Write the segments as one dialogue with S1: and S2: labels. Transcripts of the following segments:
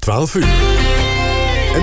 S1: 12 uur.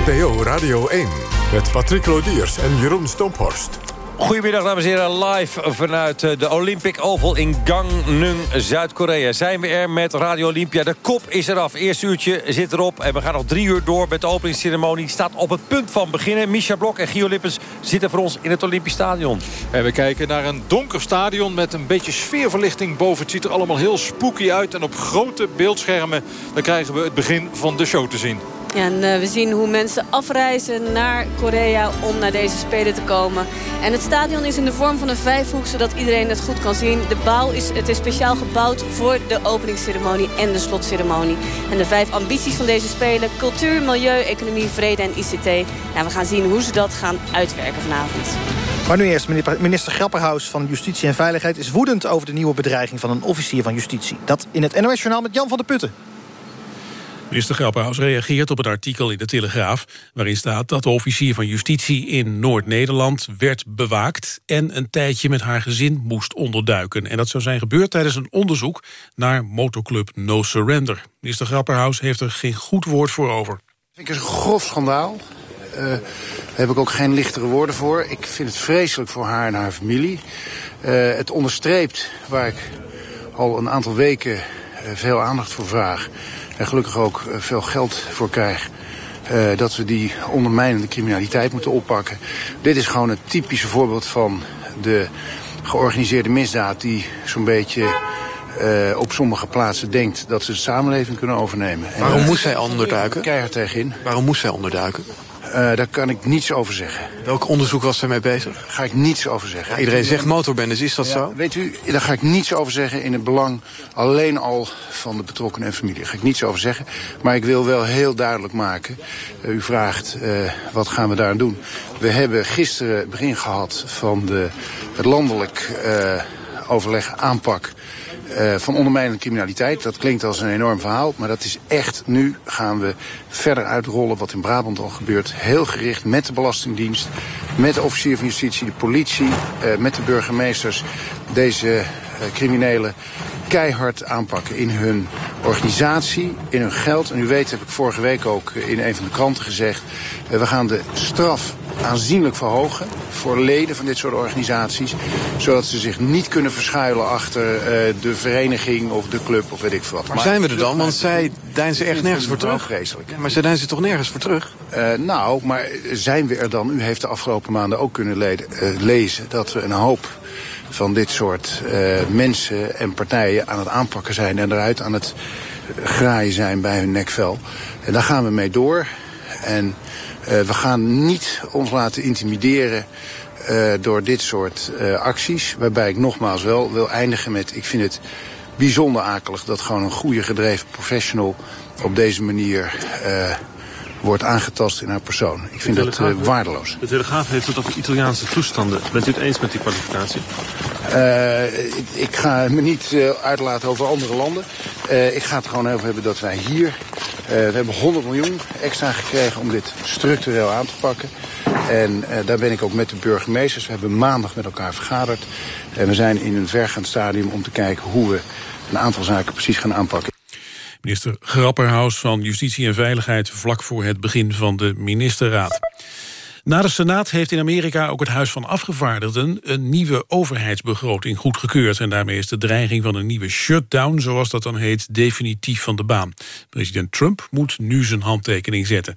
S1: NPO Radio 1 met Patrick Lodiers en Jeroen Stomphorst.
S2: Goedemiddag dames en heren, live vanuit eh, de Olympic Oval in Gangneung, Zuid-Korea. Zijn we er met Radio Olympia. De kop is eraf, eerste uurtje zit erop. En we gaan nog drie uur door met de openingsceremonie. Staat op het punt van beginnen. Misha Blok en Gio Lippens zitten voor ons in het Olympisch Stadion.
S3: En we kijken naar een donker stadion met een beetje sfeerverlichting boven. Het ziet er allemaal heel spooky uit. En op grote beeldschermen dan krijgen we het begin van de show te zien.
S4: En uh, we zien hoe mensen afreizen naar Korea om naar deze Spelen te komen. En het stadion is in de vorm van een vijfhoek, zodat iedereen het goed kan zien. De bouw is, het is speciaal gebouwd voor de openingsceremonie en de slotceremonie. En de vijf ambities van deze Spelen, cultuur, milieu, economie, vrede en ICT. Ja, we gaan zien hoe ze dat gaan uitwerken vanavond.
S5: Maar nu eerst, minister Grapperhaus van Justitie en Veiligheid... is woedend over de nieuwe bedreiging van een officier van justitie. Dat in het NOS-journaal met Jan van der Putten.
S6: Minister Grapperhaus reageert op het artikel in de Telegraaf... waarin staat dat de officier van justitie in Noord-Nederland werd bewaakt... en een tijdje met haar gezin moest onderduiken. En dat zou zijn gebeurd tijdens een onderzoek naar motoclub No Surrender. Minister Grapperhaus heeft er geen goed woord voor over.
S7: Ik vind het een grof schandaal. Uh, daar heb ik ook geen lichtere woorden voor. Ik vind het vreselijk voor haar en haar familie. Uh, het onderstreept waar ik al een aantal weken uh, veel aandacht voor vraag en gelukkig ook eh, veel geld voor krijg. Uh, dat we die ondermijnende criminaliteit moeten oppakken. Dit is gewoon het typische voorbeeld van de georganiseerde misdaad... die zo'n beetje uh, op sommige plaatsen denkt dat ze de samenleving kunnen overnemen.
S8: Waarom moest zij onderduiken?
S7: Keihard tegenin.
S8: Waarom moest zij onderduiken?
S7: Uh, daar kan ik niets over zeggen.
S8: Welk onderzoek was zij mee bezig?
S7: Daar ga ik niets over zeggen.
S8: Ja, iedereen zegt motorbendes, is dat ja, zo?
S7: Weet u, daar ga ik niets over zeggen in het belang alleen al van de betrokkenen en familie. Daar ga ik niets over zeggen. Maar ik wil wel heel duidelijk maken. Uh, u vraagt, uh, wat gaan we daar doen? We hebben gisteren het begin gehad van de, het landelijk overleg aanpak uh, van ondermijnende criminaliteit. Dat klinkt als een enorm verhaal, maar dat is echt nu gaan we verder uitrollen wat in Brabant al gebeurt. Heel gericht met de Belastingdienst, met de officier van justitie, de politie, uh, met de burgemeesters. Deze uh, criminelen keihard aanpakken in hun organisatie, in hun geld. En u weet, heb ik vorige week ook in een van de kranten gezegd... we gaan de straf aanzienlijk verhogen voor leden van dit soort organisaties. Zodat ze zich niet kunnen verschuilen achter uh, de vereniging of de club of weet ik veel wat.
S8: Maar, maar zijn we er dan? Want zij deinzen echt nergens voor terug.
S7: Vreselijk.
S8: Ja, maar zij deinzen toch nergens voor terug?
S7: Uh, nou, maar zijn we er dan? U heeft de afgelopen maanden ook kunnen uh, lezen dat we een hoop van dit soort uh, mensen en partijen aan het aanpakken zijn... en eruit aan het graaien zijn bij hun nekvel. En daar gaan we mee door. En uh, we gaan niet ons laten intimideren uh, door dit soort acties. Waarbij ik nogmaals wel wil eindigen met... ik vind het bijzonder akelig dat gewoon een goede gedreven professional... op deze manier wordt aangetast in haar persoon. Ik vind dat uh, waardeloos.
S9: De Telegraaf heeft het over Italiaanse toestanden. Bent u het eens met die kwalificatie?
S7: Uh, ik, ik, ga me niet uh, uitlaten over andere landen. Uh, ik ga het gewoon over hebben dat wij hier... we hebben 100 miljoen extra gekregen om dit structureel aan te pakken. En daar ben ik ook met de burgemeesters. We hebben maandag met elkaar vergaderd. En we zijn in een vergaand stadium om te kijken hoe we een aantal zaken precies gaan aanpakken.
S6: Minister Grapperhaus van Justitie en Veiligheid... vlak voor het begin van de ministerraad. Na de Senaat heeft in Amerika ook het Huis van Afgevaardigden... een nieuwe overheidsbegroting goedgekeurd. En daarmee is de dreiging van een nieuwe shutdown... zoals dat dan heet, definitief van de baan. President Trump moet nu zijn handtekening zetten.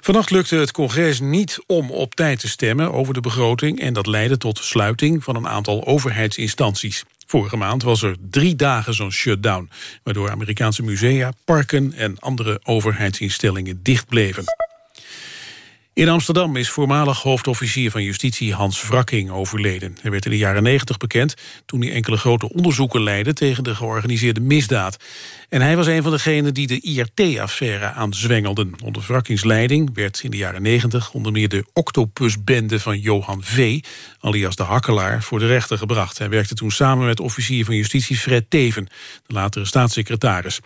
S6: Vannacht lukte het congres niet om op tijd te stemmen over de begroting... en dat leidde tot sluiting van een aantal overheidsinstanties. Vorige maand was er drie dagen zo'n shutdown... waardoor Amerikaanse musea, parken en andere overheidsinstellingen dicht bleven. In Amsterdam is voormalig hoofdofficier van justitie Hans Wrakking overleden. Hij werd in de jaren 90 bekend toen hij enkele grote onderzoeken leidde tegen de georganiseerde misdaad. En hij was een van degenen die de IRT-affaire aanzwengelden. Onder Wrakkings leiding werd in de jaren 90 onder meer de octopusbende van Johan V., alias de Hakkelaar, voor de rechter gebracht. Hij werkte toen samen met officier van justitie Fred Teven, de latere staatssecretaris.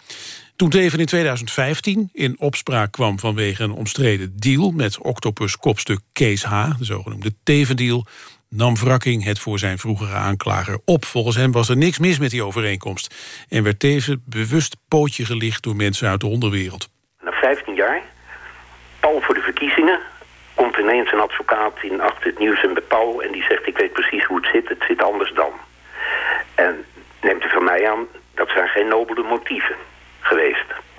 S6: Toen Teven in 2015 in opspraak kwam vanwege een omstreden deal... met Octopus-kopstuk Kees H., de zogenoemde Teven-deal... nam Wrakking het voor zijn vroegere aanklager op. Volgens hem was er niks mis met die overeenkomst. En werd Teven bewust pootje gelicht door mensen uit de onderwereld.
S10: 15 jaar. Pal voor de verkiezingen. Komt ineens een advocaat in achter het nieuws en bij Paul... en die zegt, ik weet precies hoe het zit, het zit anders dan. En neemt u van mij aan, dat zijn geen nobele motieven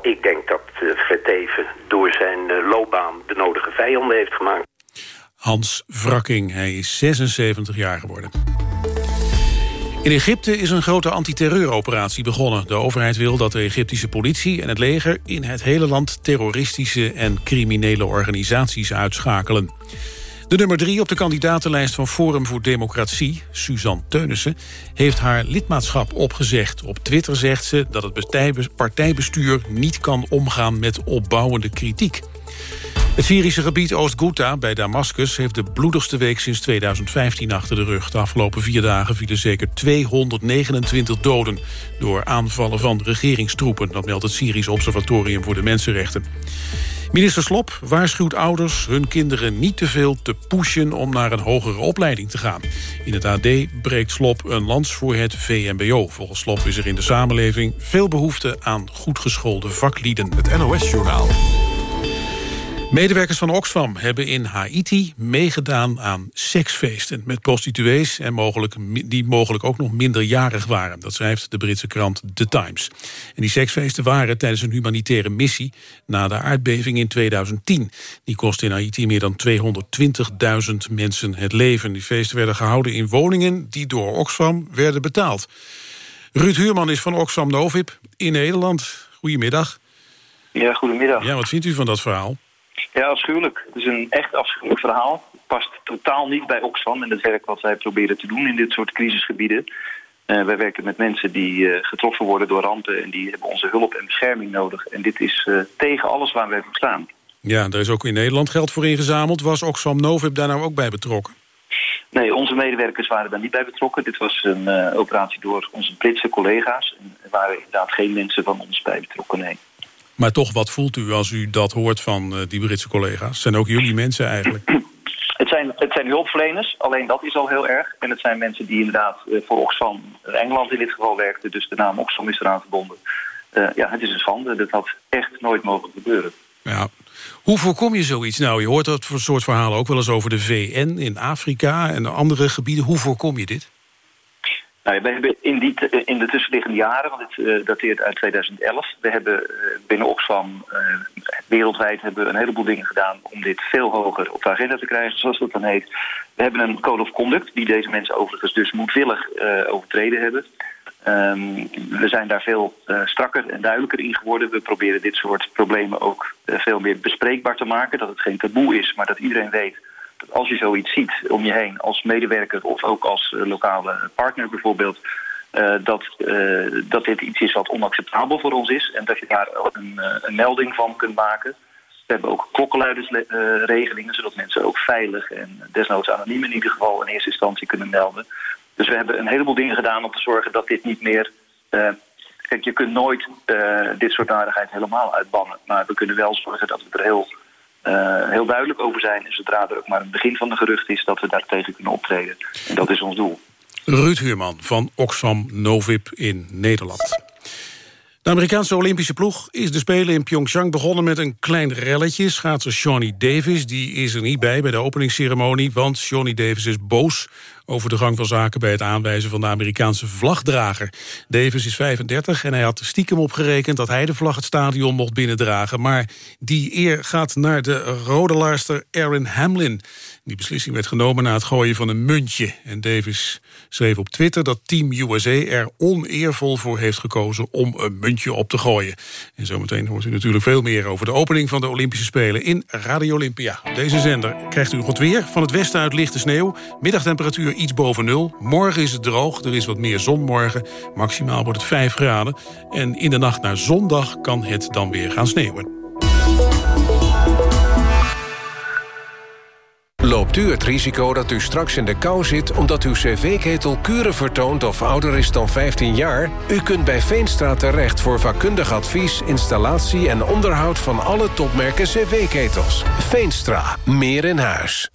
S10: Ik denk dat Verteven door zijn uh, loopbaan de nodige vijanden heeft gemaakt.
S6: Hans Wrakking, hij is 76 jaar geworden. In Egypte is een grote antiterreuroperatie begonnen. De overheid wil dat de Egyptische politie en het leger... in het hele land terroristische en criminele organisaties uitschakelen. De nummer drie op de kandidatenlijst van Forum voor Democratie, Suzanne Teunissen, heeft haar lidmaatschap opgezegd. Op Twitter zegt ze dat het partijbestuur niet kan omgaan met opbouwende kritiek. Het Syrische gebied Oost-Ghouta bij Damascus... heeft de bloedigste week sinds 2015 achter de rug. De afgelopen vier dagen vielen zeker 229 doden... door aanvallen van regeringstroepen. Dat meldt het Syrisch Observatorium voor de Mensenrechten. Minister Slop waarschuwt ouders hun kinderen niet te veel te pushen... om naar een hogere opleiding te gaan. In het AD breekt Slop een lans voor het VMBO. Volgens Slop is er in de samenleving veel behoefte aan goed geschoolde vaklieden.
S1: Het NOS-journaal.
S6: Medewerkers van Oxfam hebben in Haiti meegedaan aan seksfeesten... met prostituees en mogelijk, die mogelijk ook nog minderjarig waren. Dat schrijft de Britse krant The Times. En die seksfeesten waren tijdens een humanitaire missie... na de aardbeving in 2010. Die kostte in Haiti meer dan 220.000 mensen het leven. Die feesten werden gehouden in woningen die door Oxfam werden betaald. Ruud Huurman is van Oxfam Novib in Nederland. Goedemiddag.
S11: Ja, goedemiddag.
S6: Ja, wat vindt u van dat verhaal?
S11: Ja, afschuwelijk. Het is een echt afschuwelijk verhaal. Het past totaal niet bij Oxfam en het werk wat wij proberen te doen in dit soort crisisgebieden. Uh, wij werken met mensen die uh, getroffen worden door rampen en die hebben onze hulp en bescherming nodig. En dit is uh, tegen alles waar wij voor staan.
S6: Ja, daar is ook in Nederland geld voor ingezameld. Was Oxfam Novib daar nou ook bij betrokken?
S11: Nee, onze medewerkers waren daar niet bij betrokken. Dit was een operatie door onze Britse collega's. En er waren inderdaad geen mensen van ons bij betrokken, nee.
S6: Maar toch, wat voelt u als u dat hoort van uh, die Britse collega's? Zijn ook jullie mensen eigenlijk?
S11: Het zijn, het zijn hulpverleners, alleen dat is al heel erg. En het zijn mensen die inderdaad uh, voor Oxfam, Engeland in dit geval werkten... dus de naam Oxfam is eraan verbonden. Uh, ja, het is een schande. Dat had echt nooit mogen gebeuren.
S6: Ja. Hoe voorkom je zoiets nou? Je hoort dat soort verhalen ook wel eens over de VN in Afrika... en andere gebieden. Hoe voorkom je dit?
S11: Nou, we hebben in, in de tussenliggende jaren, want het uh, dateert uit 2011... we hebben uh, binnen Oxfam uh, wereldwijd hebben we een heleboel dingen gedaan... om dit veel hoger op de agenda te krijgen, zoals dat dan heet. We hebben een code of conduct die deze mensen overigens dus moedwillig overtreden hebben. Um, we zijn daar veel strakker en duidelijker in geworden. We proberen dit soort problemen ook veel meer bespreekbaar te maken. Dat het geen taboe is, maar dat iedereen weet als je zoiets ziet om je heen als medewerker of ook als uh, lokale partner bijvoorbeeld... Uh, dat, uh, dat dit iets is wat onacceptabel voor ons is en dat je daar een, een melding van kunt maken. We hebben ook klokkenluidersregelingen, zodat mensen ook veilig en desnoods anoniem in ieder geval in eerste instantie kunnen melden. Dus we hebben een heleboel dingen gedaan om te zorgen dat dit niet meer... kijk, je kunt nooit dit soort aardigheid helemaal uitbannen, maar we kunnen wel zorgen dat we er heel uh, heel duidelijk over zijn. Zodra er ook maar een begin van de gerucht is... dat we daar tegen kunnen optreden. En dat is ons doel.
S6: Ruud Huurman van Oxfam Novib in Nederland. De Amerikaanse Olympische ploeg is de Spelen in Pyeongchang begonnen met een klein relletje. Schaatser Shawnee Davis die is er niet bij bij de openingsceremonie... want Shawnee Davis is boos over de gang van zaken bij het aanwijzen van de Amerikaanse vlagdrager. Davis is 35 en hij had stiekem opgerekend dat hij de vlag het stadion mocht binnendragen. Maar die eer gaat naar de rodelaarster Erin Hamlin. Die beslissing werd genomen na het gooien van een muntje. En Davis schreef op Twitter dat Team USA er oneervol voor heeft gekozen om een muntje op te gooien. En zometeen hoort u natuurlijk veel meer over de opening van de Olympische Spelen in Radio Olympia. Deze zender krijgt u goed weer. Van het westen uit lichte sneeuw. Middagtemperatuur iets boven nul. Morgen is het droog, er is wat meer zon morgen. Maximaal wordt het 5 graden. En in de nacht naar zondag kan het dan weer gaan sneeuwen.
S12: Loopt u het risico dat u straks in de kou zit... omdat uw cv-ketel kuren vertoont of ouder is dan 15 jaar? U kunt bij Veenstra terecht voor vakkundig advies... installatie en onderhoud van alle topmerken cv-ketels. Veenstra. Meer in huis.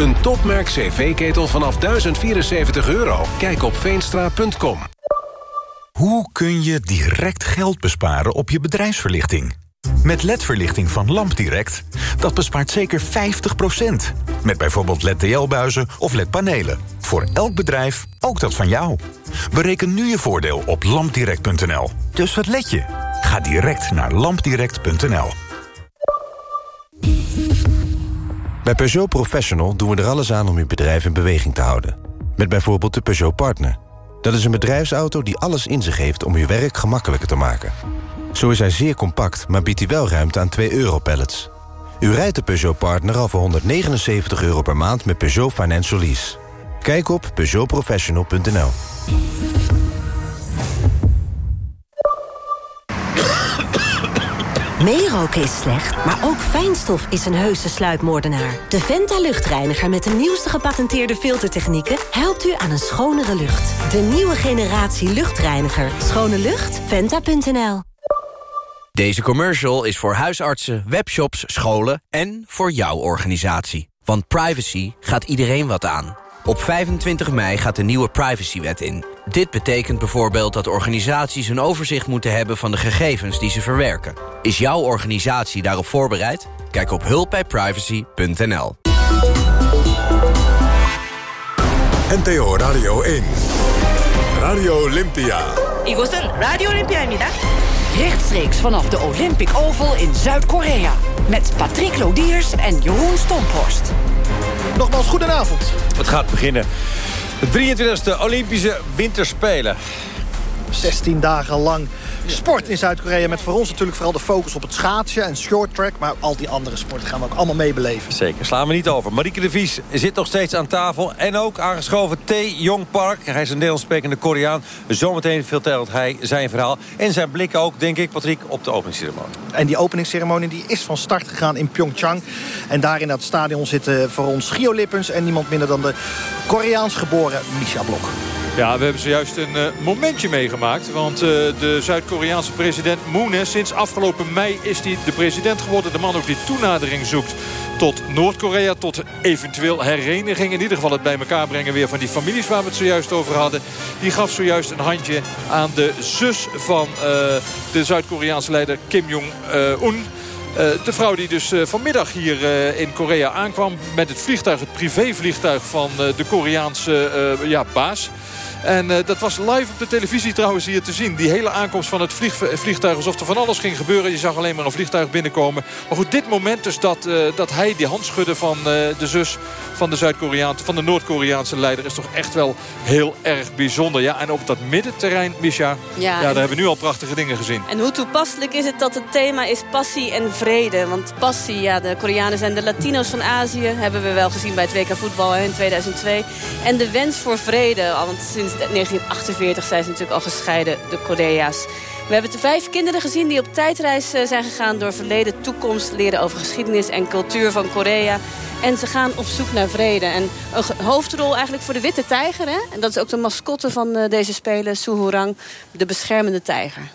S12: Een topmerk cv-ketel vanaf 1074 euro. Kijk op veenstra.com.
S13: Hoe kun je direct geld besparen op je bedrijfsverlichting? Met LED-verlichting van LampDirect, dat bespaart zeker 50%. Met bijvoorbeeld LED-TL-buizen of LED-panelen. Voor elk bedrijf, ook dat van jou. Bereken nu je voordeel op lampdirect.nl. Dus wat let je? Ga direct naar lampdirect.nl.
S14: Bij Peugeot Professional doen we er alles aan om uw bedrijf in beweging te houden. Met bijvoorbeeld de Peugeot Partner. Dat is een bedrijfsauto die alles in zich heeft om uw werk gemakkelijker te maken. Zo is hij zeer compact, maar biedt hij wel ruimte aan 2 euro-pallets. U rijdt de Peugeot Partner al voor 179 euro per maand met Peugeot Financial Lease. Kijk op peugeotprofessional.nl.
S15: Meeroken is slecht, maar ook fijnstof is een heuse sluipmoordenaar. De Venta luchtreiniger met de nieuwste gepatenteerde filtertechnieken... helpt u aan een schonere lucht. De nieuwe generatie luchtreiniger. Schone lucht? Venta.nl
S16: Deze commercial is voor huisartsen, webshops, scholen en voor jouw organisatie. Want privacy gaat iedereen wat aan. Op 25 mei gaat de nieuwe privacywet in. Dit betekent bijvoorbeeld dat organisaties een overzicht moeten hebben... van de gegevens die ze verwerken. Is jouw organisatie daarop voorbereid? Kijk op hulpbijprivacy.nl.
S1: NTO Radio 1. Radio Olympia.
S17: 이곳은 라디오 올림피아입니다. Rechtstreeks vanaf de Olympic Oval in Zuid-Korea. Met Patrick Lodiers en Jeroen Stomphorst.
S5: Nogmaals, goedenavond.
S2: Het gaat beginnen. De 23e Olympische Winterspelen.
S5: 16 dagen lang sport in Zuid-Korea. Met voor ons natuurlijk vooral de focus op het schaatsen en short track. Maar al die andere sporten gaan we ook allemaal meebeleven.
S2: Zeker, slaan we niet over. Marieke de Vries zit nog steeds aan tafel. En ook aangeschoven T. Jong Park. Hij is een Nederlands sprekende Koreaan. Zometeen vertelt hij zijn verhaal. En zijn blik ook, denk ik, Patrick, op de openingsceremonie.
S5: En die openingsceremonie die is van start gegaan in Pyeongchang. En daar in dat stadion zitten voor ons Gio Lippens... en niemand minder dan de Koreaans geboren Misha Blok.
S3: Ja, we hebben zojuist een uh, momentje meegemaakt. Want uh, de Zuid-Koreaanse president Moon... sinds afgelopen mei is hij de president geworden. De man ook die toenadering zoekt tot Noord-Korea. Tot eventueel hereniging. In ieder geval het bij elkaar brengen weer van die families... waar we het zojuist over hadden. Die gaf zojuist een handje aan de zus van uh, de Zuid-Koreaanse leider Kim Jong-un... Uh, de vrouw die dus vanmiddag hier in Korea aankwam... met het vliegtuig, het privévliegtuig van de Koreaanse ja, baas... En uh, dat was live op de televisie trouwens hier te zien. Die hele aankomst van het vlieg, vliegtuig alsof er van alles ging gebeuren. Je zag alleen maar een vliegtuig binnenkomen. Maar goed, dit moment dus dat, uh, dat hij die hand schudde van uh, de zus van de Zuid-Koreaanse, van de Noord-Koreaanse leider... is toch echt wel heel erg bijzonder. Ja, en op dat middenterrein, Misha, ja, ja daar hebben we nu al prachtige dingen gezien.
S4: En hoe toepasselijk is het dat het thema is passie en vrede? Want passie, ja, de Koreanen zijn de Latino's van Azië. Hebben we wel gezien bij het WK voetbal in 2002. En de wens voor vrede, want sinds 1948 zijn ze natuurlijk al gescheiden, de Korea's. We hebben de vijf kinderen gezien die op tijdreis zijn gegaan... door verleden, toekomst, leren over geschiedenis en cultuur van Korea. En ze gaan op zoek naar vrede. En een hoofdrol eigenlijk voor de witte tijger. Hè? En dat is ook de mascotte van deze spelen, Suhurang, de beschermende tijger.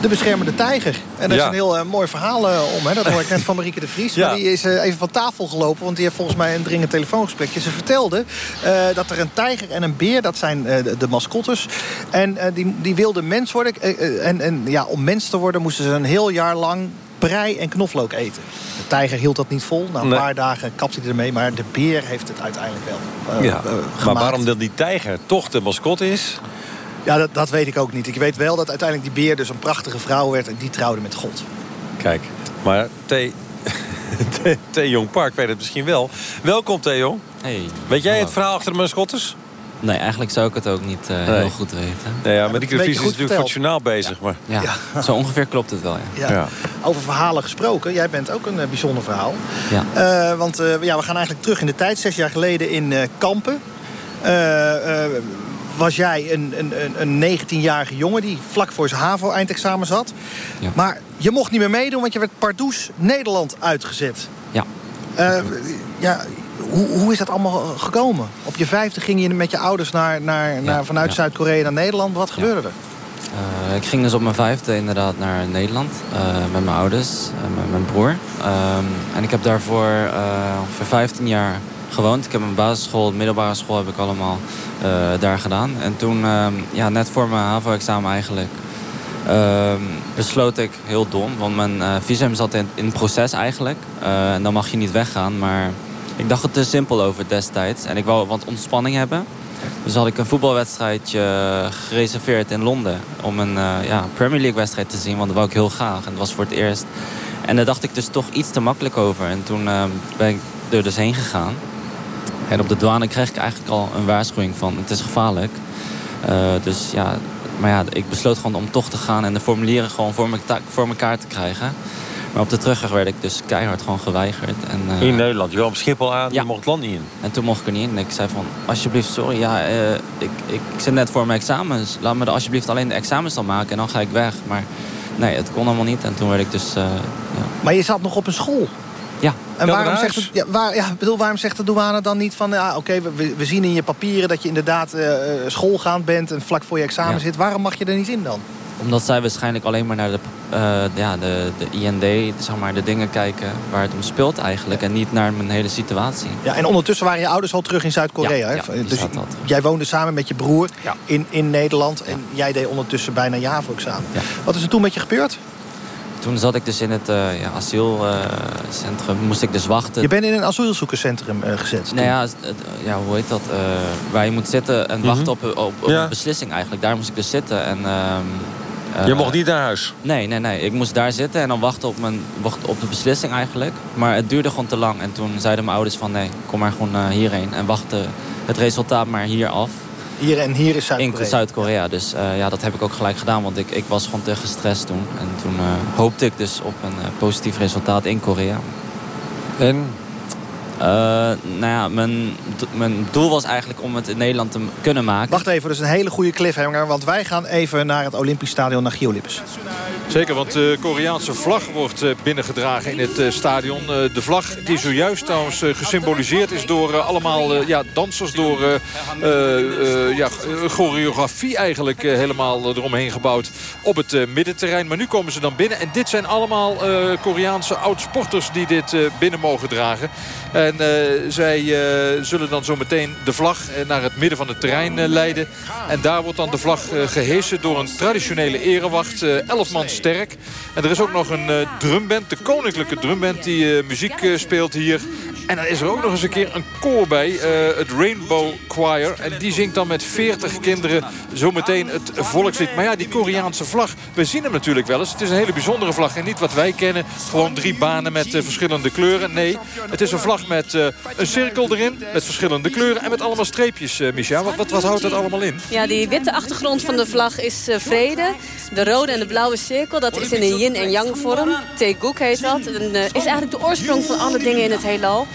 S5: De beschermende tijger. En daar ja. is een heel uh, mooi verhaal uh, om. Hè? Dat hoor ik net van Marieke de Vries. Ja. Maar die is uh, even van tafel gelopen. Want die heeft volgens mij een dringend telefoongesprekje. Ze vertelde dat er een tijger en een beer, dat zijn de, de mascottes. En die, die wilden mens worden. en, en ja, om mens te worden moesten ze een heel jaar lang prei en knoflook eten. De tijger hield dat niet vol. Na een nee. paar dagen kapte hij ermee. Maar de beer heeft het uiteindelijk wel
S2: ja. Maar waarom dan die tijger toch de mascotte is...
S5: Ja, dat, dat, weet ik ook niet. Ik weet wel dat uiteindelijk die beer dus een prachtige vrouw werd... en die trouwde met God.
S2: Kijk, maar T. T. Jong Park weet het misschien wel. Welkom, T. Jong.
S18: Hey.
S2: Weet jij het verhaal achter de mascottes?
S18: Nee, eigenlijk zou ik het ook niet uh, nee. heel goed weten.
S2: Nee, ja, maar die televisie is natuurlijk voor het journaal bezig.
S18: Ja.
S2: Maar...
S18: Ja. ja. zo ongeveer klopt het wel, ja.
S5: ja. Over verhalen gesproken, jij bent ook een uh, bijzonder verhaal.
S18: Ja.
S5: Uh, want ja, we gaan eigenlijk terug in de tijd, zes jaar geleden in Kampen was jij een, een, een 19-jarige jongen... die vlak voor zijn HAVO-eindexamen zat. Ja. Maar je mocht niet meer meedoen, want je werd pardoes Nederland uitgezet.
S18: Ja.
S5: Uh, ja hoe, hoe is dat allemaal gekomen? Op je vijfde ging je met je ouders naar, naar, naar, vanuit Zuid-Korea naar Nederland. Wat gebeurde er?
S18: Uh, ik ging dus op mijn vijfde inderdaad naar Nederland. Uh, met mijn ouders en met mijn broer. Um, en ik heb daarvoor ongeveer 15 jaar gewoond. Ik heb mijn basisschool, middelbare school heb ik allemaal daar gedaan. En toen, ehm, ja, net voor mijn HAVO-examen eigenlijk... Ehm, besloot ik heel dom, want mijn visum zat in, in proces eigenlijk. en dan mag je niet weggaan, maar ik dacht het te simpel over destijds. En ik wou wat ontspanning hebben. Dus had ik een voetbalwedstrijdje gereserveerd in Londen. Om een ja, Premier League wedstrijd te zien. Want dat wou ik heel graag. En dat was voor het eerst. En daar dacht ik dus toch iets te makkelijk over. En toen uh, ben ik er dus heen gegaan. En op de douane kreeg ik eigenlijk al een waarschuwing van het is gevaarlijk. Uh, dus ja, maar ja, ik besloot gewoon om toch te gaan en de formulieren gewoon voor, me voor elkaar te krijgen. Maar op de terugweg werd ik dus keihard gewoon geweigerd. En,
S2: uh, in Nederland? Je kwam op Schiphol aan, ja. je mocht het land niet in?
S18: En toen mocht ik er niet in. En ik zei van, alsjeblieft, sorry, ja, uh, ik, ik zit net voor mijn examens. Laat me alsjeblieft alleen de examens dan maken en dan ga ik weg. Maar nee, het kon allemaal niet. En toen werd ik dus... Uh, ja.
S5: Maar je zat nog op een school? En waarom zegt, het, ja, waar, ja, bedoel, waarom zegt de douane dan niet van... Ja, oké, we, we, zien in je papieren dat je inderdaad uh, schoolgaand bent... en vlak voor je examen ja. zit. Waarom mag je er niet in dan?
S18: Omdat zij waarschijnlijk alleen maar naar de, uh, ja, de, de IND, zeg maar, de dingen kijken waar het om speelt eigenlijk. En niet naar mijn hele situatie.
S5: Ja, en ondertussen waren je ouders al terug in Zuid-Korea.
S18: Ja, ja,
S5: dus jij woonde samen met je broer in, in Nederland. En jij deed ondertussen bijna JAVO-examen. Wat is er toen met je gebeurd?
S18: Toen zat ik dus in het uh, ja, asielcentrum, moest ik dus wachten.
S5: Je bent in een asielzoekerscentrum uh, gezet?
S18: Nou ja, ja, hoe heet dat? Uh, waar je moet zitten en wachten op, op, op een beslissing eigenlijk. Daar moest ik dus zitten. En, uh,
S2: je mocht niet naar huis?
S18: Nee, nee, nee. Ik moest daar zitten en dan wachten op, mijn, wachten op de beslissing eigenlijk. Maar het duurde gewoon te lang. En toen zeiden mijn ouders van nee, kom maar gewoon hierheen. En wachten het resultaat maar hier af.
S5: Hier en hier is Zuid-Korea.
S18: In Zuid-Korea. Dus uh, ja, dat heb ik ook gelijk gedaan. Want ik, ik was gewoon te gestrest toen. En toen uh, hoopte ik dus op een uh, positief resultaat in Korea.
S2: En?
S18: Nou ja, mijn, mijn doel was eigenlijk om het in Nederland te kunnen maken.
S5: Wacht even, dat is een hele goede cliffhanger. Want wij gaan even naar het Olympisch Stadion, naar Giolippes.
S3: Zeker, want de Koreaanse vlag wordt binnengedragen in het stadion. De vlag die zojuist trouwens gesymboliseerd is door allemaal ja, dansers... door uh, ja, choreografie eigenlijk helemaal eromheen gebouwd op het middenterrein. Maar nu komen ze dan binnen en dit zijn allemaal Koreaanse oud-sporters... die dit binnen mogen dragen. En zij zullen dan zo meteen de vlag naar het midden van het terrein leiden. En daar wordt dan de vlag gehesen door een traditionele erewacht. elf man sterk. En er is ook nog een drumband, de koninklijke drumband... die muziek speelt hier. En dan is er ook nog eens een keer een koor bij, het Rainbow Choir. En die zingt dan met 40 kinderen zometeen het volkslied. Maar ja, die Koreaanse vlag, we zien hem natuurlijk wel eens. Het is een hele bijzondere vlag en niet wat wij kennen. Gewoon drie banen met verschillende kleuren. Nee, het is een vlag met een cirkel erin, met verschillende kleuren... en met allemaal streepjes, Micha. Wat, wat, wat, houdt dat allemaal in?
S4: Ja, die witte achtergrond van de vlag is vrede. De rode en de blauwe cirkel, dat is in een yin- en yang-vorm. Teguk heet dat. Uh, is eigenlijk de oorsprong van alle dingen in het heelal.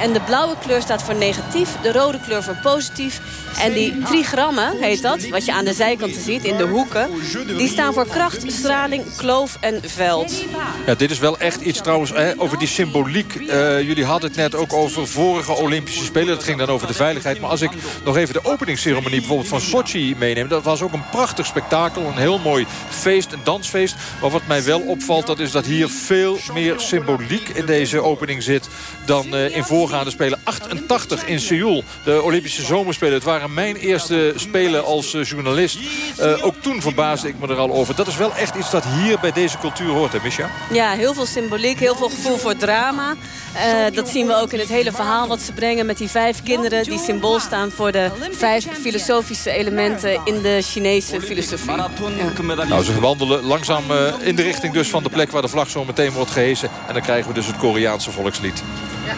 S4: En de blauwe kleur staat voor negatief, de rode kleur voor positief. En die trigrammen, heet dat, wat je aan de zijkanten ziet, in de hoeken... die staan voor kracht, straling, kloof en veld.
S3: Ja, dit is wel echt iets trouwens hè, over die symboliek. Uh, jullie hadden het net ook over vorige Olympische Spelen. Dat ging dan over de veiligheid. Maar als ik nog even de openingsceremonie bijvoorbeeld van Sochi meeneem... dat was ook een prachtig spektakel, een heel mooi feest, een dansfeest. Maar wat mij wel opvalt, dat is dat hier veel meer symboliek in deze opening zit... dan uh, in voorgaande Spelen. 88 in Seoul, de Olympische Zomerspelen. Het waren mijn eerste spelen als uh, journalist. Uh, ook toen verbaasde ik me er al over. Dat is wel echt iets dat hier bij deze cultuur hoort, hè, Misha?
S4: Ja, heel veel symboliek, heel veel gevoel voor drama. Uh, dat zien we ook in het hele verhaal wat ze brengen met die vijf kinderen... die symbool staan voor de vijf filosofische elementen in de Chinese filosofie. Ja.
S3: Nou, ze wandelen langzaam in de richting dus van de plek waar de vlag zo meteen wordt gehezen. En dan krijgen we dus het Koreaanse volkslied. Ja.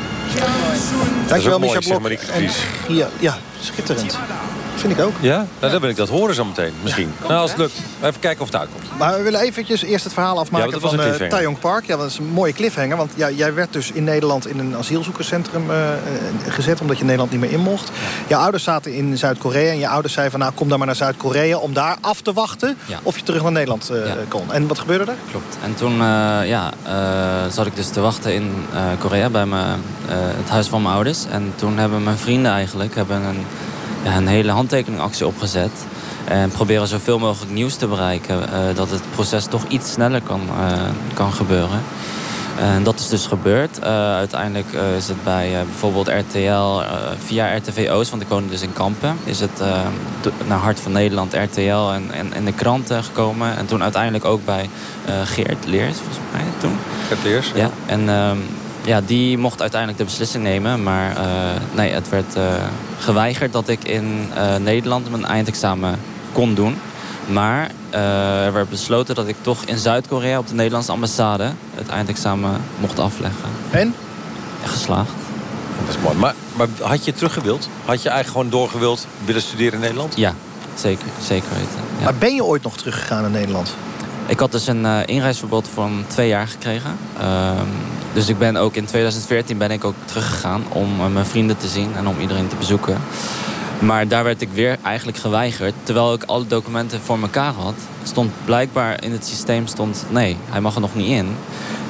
S5: Dankjewel, Micha Blok. Ja, ja, schitterend. Vind ik ook.
S2: Ja? Nou, dan wil ik dat horen zo meteen, misschien. nou, als het lukt. Even kijken of het uitkomt.
S5: Maar we willen eventjes eerst het verhaal afmaken
S2: Ja,
S5: van uh, Park. Ja, dat is een mooie cliffhanger. Want ja, jij werd dus in Nederland in een asielzoekerscentrum eh, eh, gezet... omdat je Nederland niet meer in mocht. Je ouders zaten in Zuid-Korea. En je ouders zeiden van, nou, kom dan maar naar Zuid-Korea... om daar af te wachten of je terug naar Nederland kon. En wat gebeurde er?
S18: Klopt. En toen ja, zat ik dus te wachten in Korea bij mijn, het huis van mijn ouders. En toen hebben mijn vrienden eigenlijk hebben een, een hele handtekeningactie opgezet. En proberen zoveel mogelijk nieuws te bereiken. eh, dat het proces toch iets sneller kan, eh, kan gebeuren. En dat is dus gebeurd. Eh, uiteindelijk eh, is het bij eh, bijvoorbeeld RTL, eh, via RTV Oost, want ik woonde dus in Kampen, is het eh, naar Hart van Nederland, RTL en, en, en de kranten gekomen. En toen uiteindelijk ook bij eh, Geert Leers, volgens mij toen.
S2: Geert Leers,
S18: ja. En ehm, ja, die mocht uiteindelijk de beslissing nemen. Maar eh, nee, het werd eh, geweigerd dat ik in eh, Nederland mijn eindexamen kon doen. Maar eh, er werd besloten dat ik toch in Zuid-Korea op de Nederlandse ambassade het eindexamen mocht afleggen.
S5: En?
S18: Geslaagd.
S2: Dat is mooi. Maar, maar had je teruggewild? Had je eigenlijk gewoon doorgewild willen studeren in Nederland?
S18: Ja, zeker. Zeker weten. Ja.
S5: Maar ben je ooit nog teruggegaan naar Nederland?
S18: Ik had dus een eh, inreisverbod van twee jaar gekregen. Dus ik ben ook in 2014 ben ik ook teruggegaan om eh, mijn vrienden te zien en om iedereen te bezoeken. Maar daar werd ik weer eigenlijk geweigerd. Terwijl ik alle documenten voor elkaar had. Stond blijkbaar in het systeem stond nee, hij mag er nog niet in.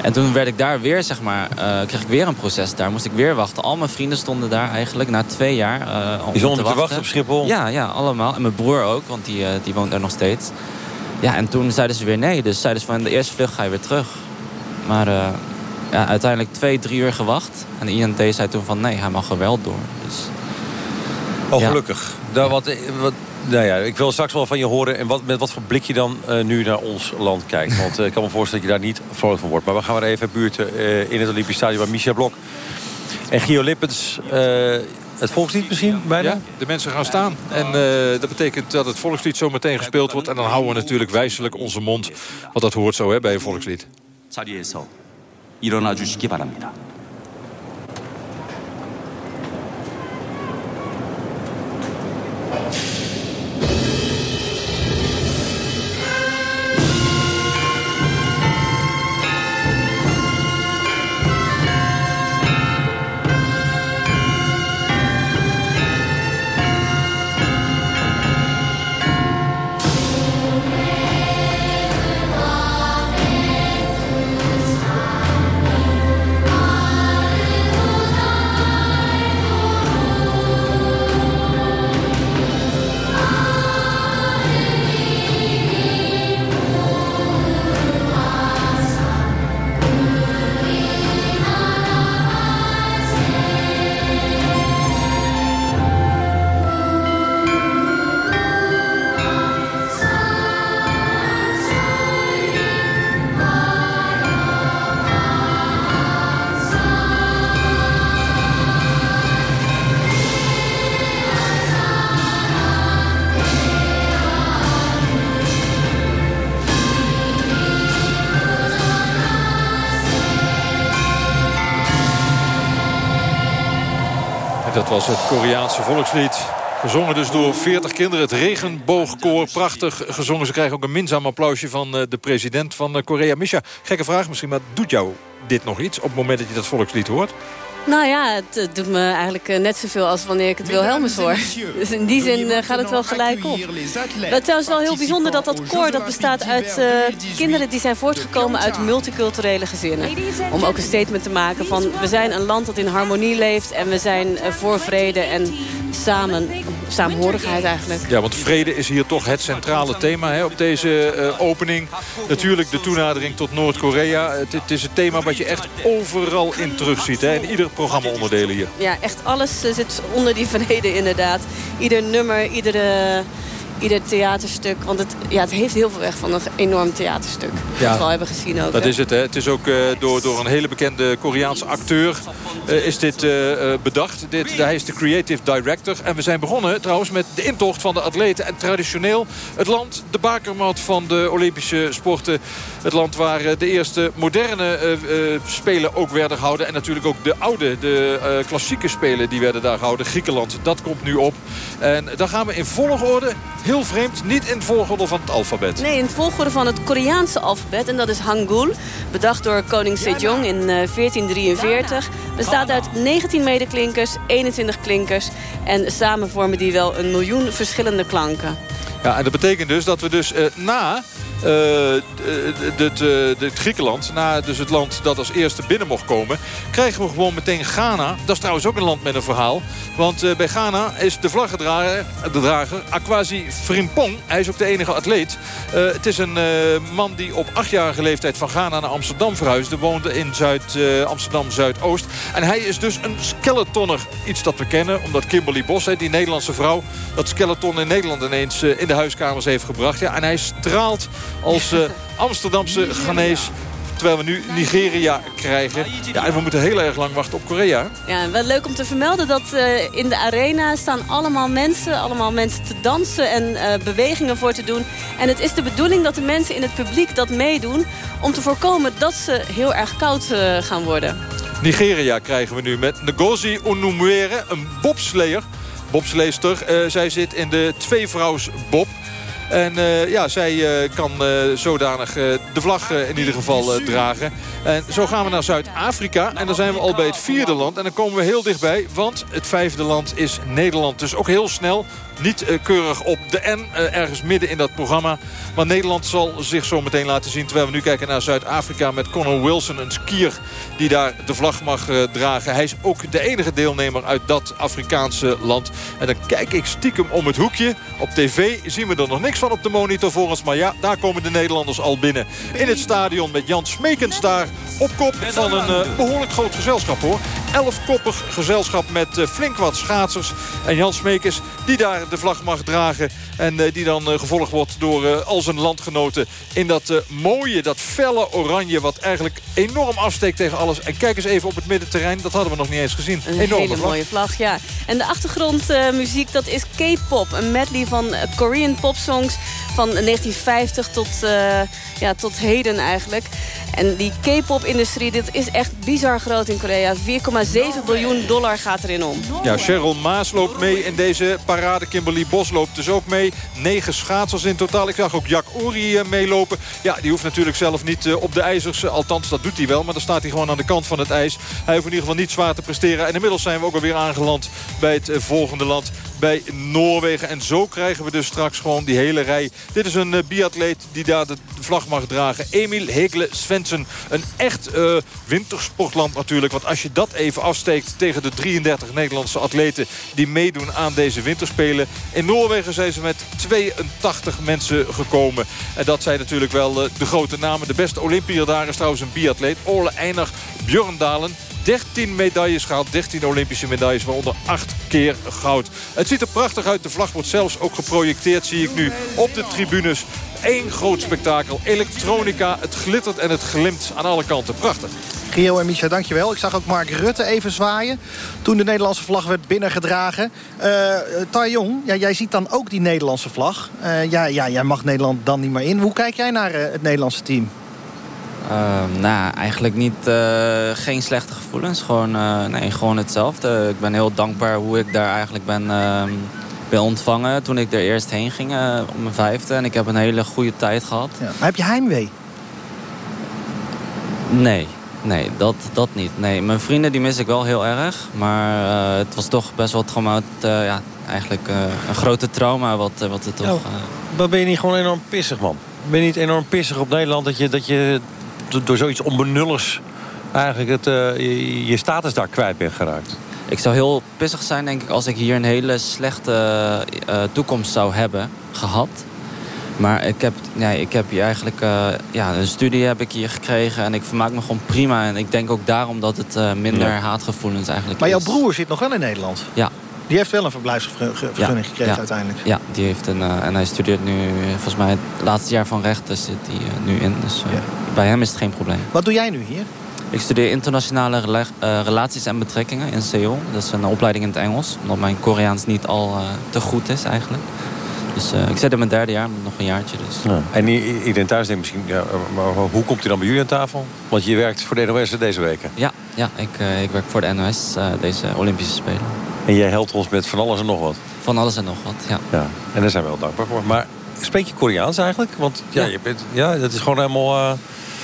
S18: En toen werd ik daar weer, zeg maar, eh, kreeg ik weer een proces daar. Moest ik weer wachten. Al mijn vrienden stonden daar eigenlijk na twee jaar. eh om
S2: Die stonden te wachten op Schiphol?
S18: Ja, ja, allemaal. En mijn broer ook, want die, die woont daar nog steeds. Ja, en toen zeiden ze weer nee. Dus zeiden ze van de eerste vlucht ga je weer terug. Maar ja, uiteindelijk twee, drie uur gewacht. En de INT zei toen van nee, hij mag er wel door. Dus,
S2: Oh,
S18: Ja.
S2: gelukkig. Nou, wat, wat, nou ja, ik wil straks wel van je horen... en wat, met wat voor blik je dan eh, nu naar ons land kijkt. Want eh, ik kan me voorstellen dat je daar niet vrolijk van wordt. Maar we gaan weer even buurten eh, in het Olympisch Stadion... waar Michel Blok en Gio Lippens... eh, het volkslied misschien bijna?
S3: Ja, de mensen gaan staan. En eh, dat betekent dat het volkslied zo meteen gespeeld wordt. En dan houden we natuurlijk wijselijk onze mond. Want dat hoort zo hè, bij een volkslied.
S19: 일어나 주시기 바랍니다.
S3: Was het Koreaanse volkslied. Gezongen dus door 40 kinderen. Het regenboogkoor, prachtig gezongen. Ze krijgen ook een minzaam applausje van eh, de president van eh, Korea. Misha, gekke vraag misschien, maar doet jou dit nog iets... op het moment dat je dat volkslied hoort?
S4: Nou ja, het doet me eigenlijk eh, net zoveel als wanneer ik het Wilhelmus hoor. Dus in die zin eh, gaat het wel gelijk op. Het trouwens wel heel bijzonder dat dat koor dat bestaat uit eh, kinderen die zijn voortgekomen uit multiculturele gezinnen. Om ook een statement te maken van we zijn een land dat in harmonie leeft en we zijn voor vrede en samen, saamhorigheid eigenlijk.
S3: Ja, want vrede is hier toch het centrale thema hè, op deze eh, opening. Natuurlijk de toenadering tot Noord-Korea. Het, het is een thema wat je echt overal in terugziet. Hè, in ieder programma-onderdelen hier.
S4: Ja, echt alles eh, zit onder die vrede inderdaad. Ieder nummer, iedere, ieder theaterstuk. Want het, ja, het heeft heel veel weg van een enorm theaterstuk. Ja, dat we al hebben gezien ook.
S3: Dat
S4: hè?
S3: is het. Hè. Het is ook uh, door, door een hele bekende Koreaanse acteur uh, is dit uh, bedacht. Dit, hij is de creative director. En we zijn begonnen trouwens met de intocht van de atleten. En traditioneel het land, de bakermat van de Olympische sporten. Het land waar de eerste moderne spelen ook werden gehouden. En natuurlijk ook de oude, de klassieke spelen die werden daar gehouden. Griekenland, dat komt nu op. En dan gaan we in volgorde, heel vreemd, niet in volgorde van het alfabet.
S4: Nee, in volgorde van het Koreaanse alfabet. En dat is Hangul, bedacht door koning Sejong in 1443. Bestaat uit 19 medeklinkers, 21 klinkers. En samen vormen die wel een miljoen verschillende klanken.
S3: Ja, en dat betekent dus dat we dus uh, na het, uh, Griekenland, na dus het land dat als eerste binnen mocht komen... krijgen we gewoon meteen Ghana. Dat is trouwens ook een land met een verhaal. Want uh, bij Ghana is de vlaggedrager, de drager, Frimpong. Hij is ook de enige atleet. het is een man die op achtjarige leeftijd van Ghana naar Amsterdam verhuisde. Woonde in Zuid, Amsterdam Zuidoost. En hij is dus een skeletonner. Iets dat we kennen, omdat Kimberly Bos, die Nederlandse vrouw... dat skeleton in Nederland ineens in de huiskamers heeft gebracht. Ja, en hij straalt als uh, Amsterdamse Ghanese. Terwijl we nu Nigeria krijgen. Ja, en we moeten heel erg lang wachten op Korea.
S4: Ja, wel leuk om te vermelden dat uh, in de arena staan allemaal mensen. Allemaal mensen te dansen en uh, bewegingen voor te doen. En het is de bedoeling dat de mensen in het publiek dat meedoen... om te voorkomen dat ze heel erg koud uh, gaan worden.
S3: Nigeria krijgen we nu met Ngozi Onumwere, een bobsleer. Bobsleester. zij zit in de tweevrouwsbob. En uh, ja, zij uh, kan uh, zodanig de vlag in ieder geval dragen. En zo gaan we naar Zuid-Afrika. En dan zijn we al bij het vierde land. En dan komen we heel dichtbij. Want het vijfde land is Nederland. Dus ook heel snel niet keurig op de N, ergens midden in dat programma. Maar Nederland zal zich zo meteen laten zien. Terwijl we nu kijken naar Zuid-Afrika met Conor Wilson, een skier die daar de vlag mag dragen. Hij is ook de enige deelnemer uit dat Afrikaanse land. En dan kijk ik stiekem om het hoekje. Op tv zien we er nog niks van op de monitor voor ons. Maar ja, daar komen de Nederlanders al binnen. In het stadion met Jan Smekens daar op kop van een behoorlijk groot gezelschap hoor. Elfkoppig gezelschap met uh, flink wat schaatsers. En Jan Smekens die daar de vlag mag dragen. En uh, die dan gevolgd wordt door al zijn landgenoten. In dat mooie, dat felle oranje wat eigenlijk enorm afsteekt tegen alles. En kijk eens even op het middenterrein. Dat hadden we nog niet eens gezien.
S4: Een
S3: Enorme
S4: hele
S3: vlag.
S4: mooie vlag, ja. En de achtergrondmuziek dat is K-pop. Een medley van Korean popsongs van 1950 tot, uh, ja, tot heden eigenlijk. En die K-pop-industrie, dit is echt bizar groot in Korea. 4,7 biljoen dollar gaat erin om.
S3: Ja, Cheryl Maas loopt mee in deze parade. Kimberly Bos loopt dus ook mee. Negen schaatsers in totaal. Ik zag ook Jack Uri meelopen. Ja, die hoeft natuurlijk zelf niet uh, op de ijzers. Althans, dat doet hij wel. Maar dan staat hij gewoon aan de kant van het ijs. Hij hoeft in ieder geval niet zwaar te presteren. En inmiddels zijn we ook alweer aangeland bij het volgende land. Bij Noorwegen. En zo krijgen we dus straks gewoon die hele rij. Dit is een uh, biatleet die daar de vlag mag dragen. Emil Hegle Svensson. Een echt uh, wintersportland natuurlijk. Want als je dat even afsteekt tegen de 33 Nederlandse atleten... die meedoen aan deze winterspelen. In Noorwegen zijn ze met 82 mensen gekomen. En dat zijn natuurlijk wel uh, de grote namen. De beste Olympiër daar is trouwens een biatleet. Ole Einar Björndalen. 13 medailles gehaald, 13 Olympische medailles, waaronder 8 keer goud. Het ziet er prachtig uit. De vlag wordt zelfs ook geprojecteerd, zie ik nu, op de tribunes. Eén groot spektakel. Elektronica, het glittert en het glimt aan alle kanten. Prachtig.
S5: Gio en Misha, dankjewel. Ik zag ook Mark Rutte even zwaaien toen de Nederlandse vlag werd binnengedragen. Uh, ja, jij ziet dan ook die Nederlandse vlag. Uh, ja, ja, jij mag Nederland dan niet meer in. Hoe kijk jij naar het Nederlandse team?
S18: Uh, nou, eigenlijk niet, uh, geen slechte gevoelens. Gewoon, uh, nee, gewoon hetzelfde. Ik ben heel dankbaar hoe ik daar eigenlijk ben, ben ontvangen toen ik er eerst heen ging op mijn vijfde. En ik heb een hele goede tijd gehad.
S5: Ja. Maar heb je heimwee?
S18: Nee, nee, dat, dat niet. Nee, mijn vrienden die mis ik wel heel erg. Maar het was toch best wel trauma, ja, eigenlijk een grote trauma. Wat, wat het toch,
S2: maar ben je niet gewoon enorm pissig, man? Ben je niet enorm pissig op Nederland dat je... Dat je door zoiets onbenulligs eigenlijk het, uh, je, status daar kwijt bent geraakt?
S18: Ik zou heel pissig zijn, denk ik, als ik hier een hele slechte uh, toekomst zou hebben gehad. Maar ik heb, nee, ik heb hier eigenlijk uh, ja, een studie heb ik hier gekregen en ik vermaak me gewoon prima. En ik denk ook daarom dat het minder ja. haatgevoelens eigenlijk
S5: Maar jouw
S18: is.
S5: broer zit nog wel in Nederland?
S18: Ja.
S5: Die heeft wel een verblijfsvergunning gekregen uiteindelijk.
S18: Ja, die heeft een, en hij studeert nu, volgens mij het laatste jaar van rechten zit hij nu in. Dus bij hem is het geen probleem.
S5: Wat doe jij nu hier?
S18: Ik studeer internationale relaties en betrekkingen in Seoul. Dat is een opleiding in het Engels, omdat mijn Koreaans niet al te goed is eigenlijk. Dus uh, ik zit in mijn derde jaar, nog een jaartje. Dus.
S2: Ja. En iedereen thuis denkt misschien, ja, maar hoe komt u dan bij jullie aan tafel? Want je werkt voor de NOS deze weken.
S18: Ja, ja ik, uh, ik werk voor de NOS, uh, deze Olympische Spelen.
S2: En jij helpt ons met van alles en nog wat?
S18: Van alles en nog wat, ja.
S2: ja. En daar zijn we wel dankbaar voor. Maar spreek je Koreaans eigenlijk? Want ja, ja. Je bent, ja dat is gewoon helemaal...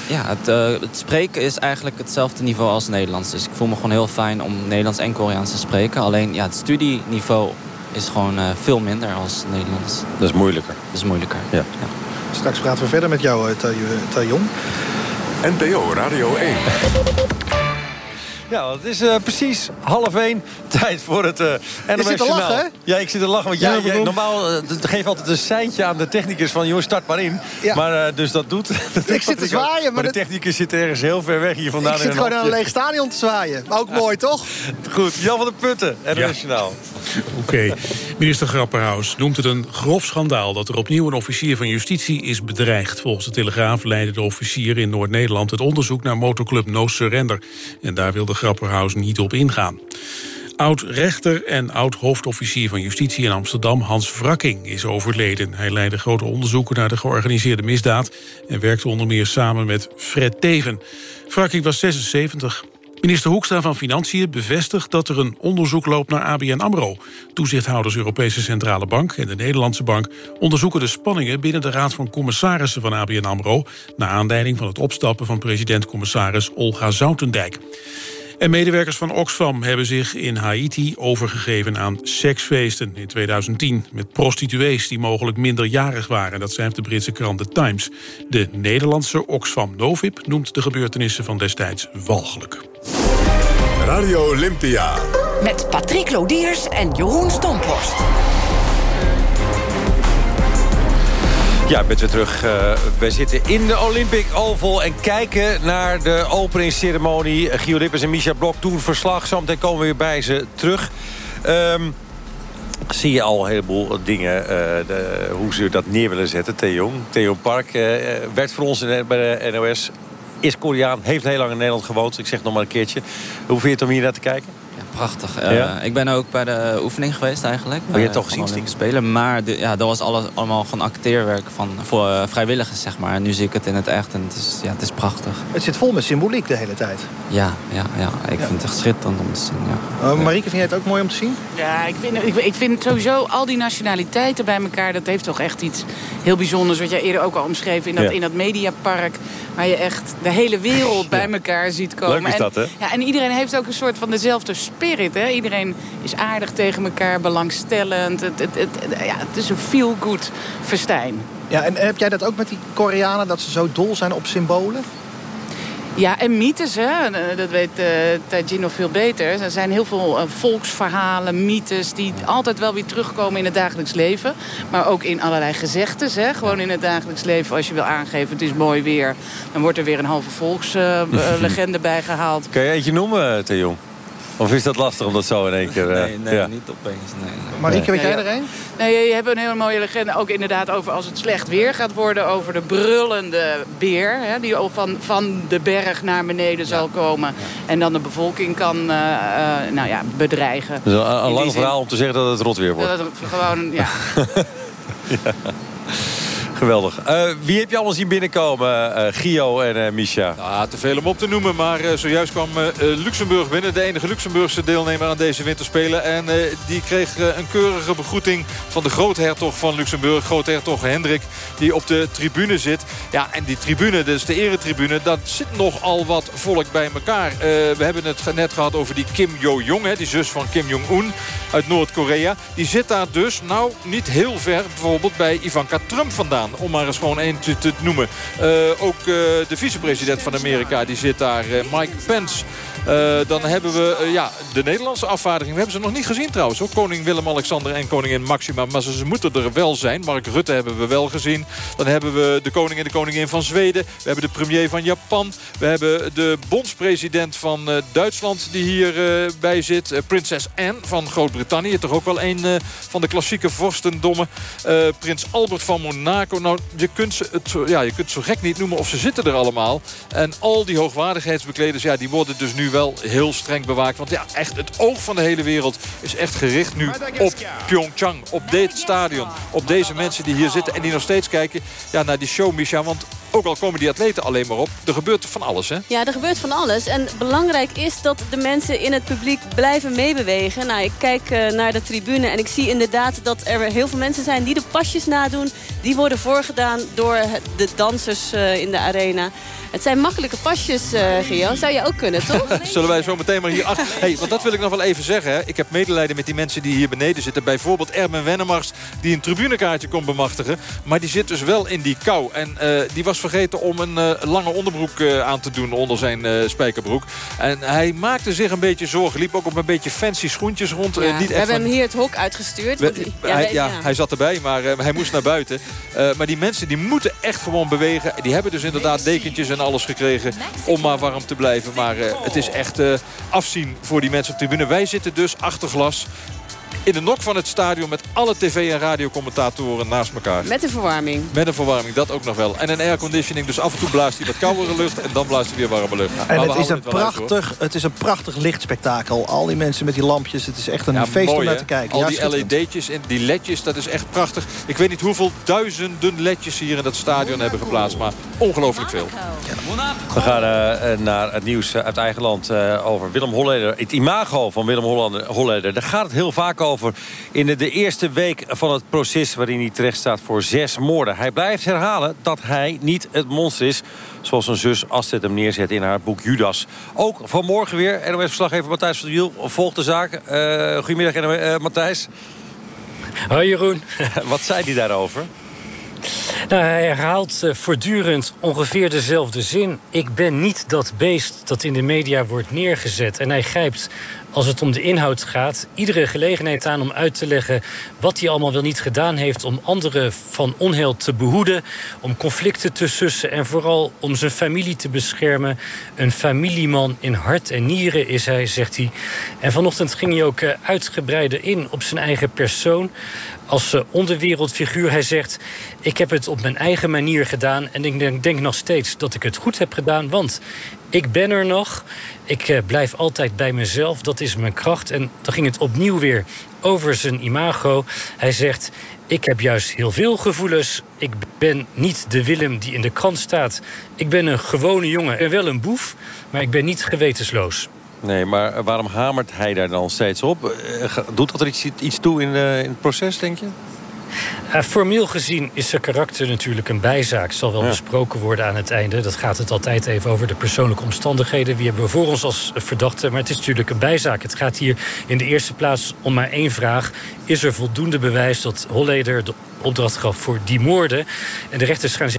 S18: Ja, het, uh, het, spreken is eigenlijk hetzelfde niveau als Nederlands. Dus ik voel me gewoon heel fijn om Nederlands en Koreaans te spreken. Alleen ja, het studieniveau is gewoon uh, veel minder als Nederlands.
S2: Dat is moeilijker.
S18: Dat is moeilijker,
S2: ja. ja.
S5: Straks praten we verder met jou, Tajon.
S1: NPO Radio 1.
S2: Ja, het is uh, precies half één. Tijd voor het uh, NOS
S5: Je zit te lachen, hè?
S2: Ja, ik zit te lachen. Want jij, jij, normaal uh, geef altijd een seintje aan de technicus van... jongens, start maar in. Ja. Maar dus dat doet... Dat
S5: ik zit te zwaaien. Maar,
S2: maar de technicus zit ergens heel ver weg hier vandaan.
S5: Ik zit gewoon aan een leeg stadion te zwaaien. Maar ook mooi, toch?
S2: Goed, Jan van der Putten, NOS
S6: ja. Oké. Okay. Minister Grapperhaus noemt het een grof schandaal... dat er opnieuw een officier van justitie is bedreigd. Volgens de Telegraaf leidde de officier in Noord-Nederland... het onderzoek naar motorclub No Surrender. En daar wilde Grapperhaus niet op ingaan. Oud-rechter en oud-hoofdofficier van justitie in Amsterdam... Hans Wrakking is overleden. Hij leidde grote onderzoeken naar de georganiseerde misdaad... en werkte onder meer samen met Fred Teven. Wrakking was 76. Minister Hoekstra van Financiën bevestigt dat er een onderzoek loopt naar ABN AMRO. Toezichthouders Europese Centrale Bank en de Nederlandse Bank... onderzoeken de spanningen binnen de Raad van Commissarissen van ABN AMRO... naar aanleiding van het opstappen van president-commissaris Olga Zoutendijk. En medewerkers van Oxfam hebben zich in Haiti overgegeven aan seksfeesten in 2010... met prostituees die mogelijk minderjarig waren. Dat schrijft de Britse krant The Times. De Nederlandse Oxfam Novib noemt de gebeurtenissen van destijds walgelijk.
S1: Radio Olympia.
S17: Met Patrick Lodiers en Jeroen Stomphorst.
S2: Ja, bent weer terug. Uh, wij zitten in de Olympic Oval en kijken naar de openingsceremonie. Gio Rippers en Misha Blok doen verslag. Zometeen komen we weer bij ze terug. Um, zie je al een heleboel dingen, uh, de, hoe ze dat neer willen zetten. Theo Theo Park uh, werd voor ons in, bij de NOS. Is Koreaan, heeft heel lang in Nederland gewoond. Ik zeg nog maar een keertje. Hoe vind je het om hier naar te kijken?
S18: Prachtig. Ja. ik ben ook bij de oefening geweest eigenlijk.
S2: Oh, je hebt toch gezien?
S18: Spelen. Maar de, ja, dat was alles, allemaal gewoon acteerwerk van, voor uh, vrijwilligers, zeg maar. En nu zie ik het in het echt en het is, ja, het is prachtig.
S5: Het zit vol met symboliek de hele tijd.
S18: Ja, ja, ja. ik vind het echt schitterend om te zien. Ja.
S5: Uh, Marieke, vind jij het ook mooi om te zien?
S20: Ja, ik vind, ik, ik vind sowieso al die nationaliteiten bij elkaar... dat heeft toch echt iets heel bijzonders. Wat jij eerder ook al omschreef in dat, in dat mediapark... waar je echt de hele wereld bij elkaar ziet komen.
S2: Leuk is dat, hè?
S20: En, ja, en iedereen heeft ook een soort van dezelfde spirit, hè? Iedereen is aardig tegen elkaar, belangstellend. Het, het, het, ja, het is een feel-good festijn.
S5: Ja, en heb jij dat ook met die Koreanen, dat ze zo dol zijn op symbolen?
S20: Ja, en mythes, hè? dat weet uh, nog veel beter. Er zijn heel veel uh, volksverhalen, mythes... die altijd wel weer terugkomen in het dagelijks leven. Maar ook in allerlei gezegdes. Hè? Gewoon in het dagelijks leven, als je wil aangeven... het is mooi weer, dan wordt er weer een halve volkslegende uh, bij gehaald.
S2: Kan je eentje noemen, Theo? Of is dat lastig om dat zo in één keer... Uh,
S18: nee, nee niet opeens. Nee, nee.
S5: Marieke, weet jij er een?
S20: Nee, je hebt een hele mooie legende. Ook inderdaad over als het slecht weer gaat worden. Over de brullende beer. Hè, die van, van de berg naar beneden zal komen. En dan de bevolking kan uh, uh, nou ja, bedreigen.
S2: Dus een, een lang verhaal om te zeggen dat het rot weer wordt.
S20: Dat het gewoon, ja.
S2: ja. Geweldig. Uh, wie heb je allemaal zien binnenkomen, uh, Gio en uh, Misha?
S3: Te veel om op te noemen, maar zojuist kwam Luxemburg binnen. De enige Luxemburgse deelnemer aan deze winterspelen. En die kreeg een keurige begroeting van de groothertog van Luxemburg. Groothertog Hendrik, die op de tribune zit. Ja, en die tribune, dus de eretribune, dat zit nogal wat volk bij elkaar. we hebben het net gehad over die Kim Yo-jong, die zus van Kim Jong-un uit Noord-Korea. Die zit daar dus, nou, niet heel ver bijvoorbeeld bij Ivanka Trump vandaan. Om maar eens gewoon één te, noemen. ook de vicepresident van Amerika die zit daar. Mike Pence. Dan hebben we ja, de Nederlandse afvaardiging. We hebben ze nog niet gezien trouwens. Hoor. Koning Willem-Alexander en koningin Maxima. Maar ze, moeten er wel zijn. Mark Rutte hebben we wel gezien. Dan hebben we de koning en de koningin van Zweden. We hebben de premier van Japan. We hebben de bondspresident van Duitsland die hierbij bij zit. prinses Anne van Groot-Brittannië. Toch ook wel een van de klassieke vorstendommen. Prins Albert van Monaco. Nou, je kunt, ze het, ja, je kunt zo gek niet noemen of ze zitten er allemaal. En al die hoogwaardigheidsbekleders, ja, die worden dus nu wel heel streng bewaakt. Want ja, echt het oog van de hele wereld is echt gericht nu op Pyeongchang. Op dit stadion. Op deze mensen die hier zitten en die nog steeds kijken ja, naar die show, Misha. Want ook al komen die atleten alleen maar op, er gebeurt van alles, hè?
S4: Ja, er gebeurt van alles. En belangrijk is dat de mensen in het publiek blijven meebewegen. Nou, ik kijk uh, naar de tribune en ik zie inderdaad dat er heel veel mensen zijn die de pasjes nadoen. Die worden voorgedaan door de dansers uh, in de arena. Het zijn makkelijke pasjes, uh, Gio. Zou je ook kunnen, toch?
S3: Zullen wij zo meteen maar hier achter... Hey, want dat wil ik nog wel even zeggen. Hè. Ik heb medelijden met die mensen die hier beneden zitten. Bijvoorbeeld Erben Wennemars, die een tribunekaartje kon bemachtigen. Maar die zit dus wel in die kou. En uh, die was vergeten om een uh, lange onderbroek aan te doen onder zijn spijkerbroek. En hij maakte zich een beetje zorgen. Liep ook op een beetje fancy schoentjes rond.
S4: Ja, niet we hebben hem hier het hok uitgestuurd. We,
S3: ja, hij, ja, hij zat erbij, maar hij moest naar buiten. maar die mensen die moeten echt gewoon bewegen. Die hebben dus inderdaad dekentjes en alles gekregen om maar warm te blijven. Maar uh, het is echt uh, afzien voor die mensen op de tribune. Wij zitten dus achter glas in de nok van het stadion met alle tv- en radiocommentatoren naast elkaar.
S4: Met een verwarming.
S3: Met een verwarming, dat ook nog wel. En een airconditioning, dus af en toe blaast hij wat koudere lucht... en dan blaast hij weer warme lucht.
S5: En het is, een prachtig, het is een prachtig lichtspektakel. Al die mensen met die lampjes, het is echt een feest om naar te kijken.
S3: Al die LED'tjes en die ledjes, dat is echt prachtig. Ik weet niet hoeveel duizenden ledjes hier in dat stadion hebben geplaatst... maar ongelooflijk veel.
S2: We gaan uh, naar het nieuws uit eigen land uh, over Willem Holleder. Het imago van Willem Holleder. Daar gaat het heel vaak over over in de, eerste week van het proces... waarin hij terecht staat voor zes moorden. Hij blijft herhalen dat hij niet het monster is... zoals zijn zus Astrid hem neerzet in haar boek Judas. Ook vanmorgen weer, NOS-verslaggever Matthijs van der Wiel volgt de zaak. Uh, goedemiddag, uh, Matthijs.
S21: Hoi Jeroen.
S2: Wat zei hij daarover?
S21: Nou, hij herhaalt uh, voortdurend ongeveer dezelfde zin. Ik ben niet dat beest dat in de media wordt neergezet. En hij grijpt als het om de inhoud gaat, iedere gelegenheid aan om uit te leggen wat hij allemaal wel niet gedaan heeft om anderen van onheil te behoeden, om conflicten te sussen en vooral om zijn familie te beschermen. Een familieman in hart en nieren is hij, zegt hij. En vanochtend ging hij ook uh, uitgebreider in op zijn eigen persoon als uh, onderwereldfiguur. Hij zegt, ik heb het op mijn eigen manier gedaan... en ik denk, nog steeds dat ik het goed heb gedaan, want ik ben er nog. Ik uh, blijf altijd bij mezelf, dat is mijn kracht. En dan ging het opnieuw weer over zijn imago. Hij zegt, ik heb juist heel veel gevoelens. Ik ben niet de Willem die in de krant staat. Ik ben een gewone jongen en wel een boef, maar ik ben niet gewetensloos.
S2: Nee, maar waarom hamert hij daar dan steeds op? Eh, doet dat er iets, toe in, uh, in het proces, denk je?
S21: Uh, formeel gezien is zijn karakter natuurlijk een bijzaak. Zal wel besproken worden aan het einde. Dat gaat het altijd even over de persoonlijke omstandigheden. Wie hebben we voor ons als verdachte? Maar het is natuurlijk een bijzaak. Het gaat hier in de eerste plaats om maar één vraag. Is er voldoende bewijs dat Holleder de opdracht gaf voor die moorden? En de rechters gaan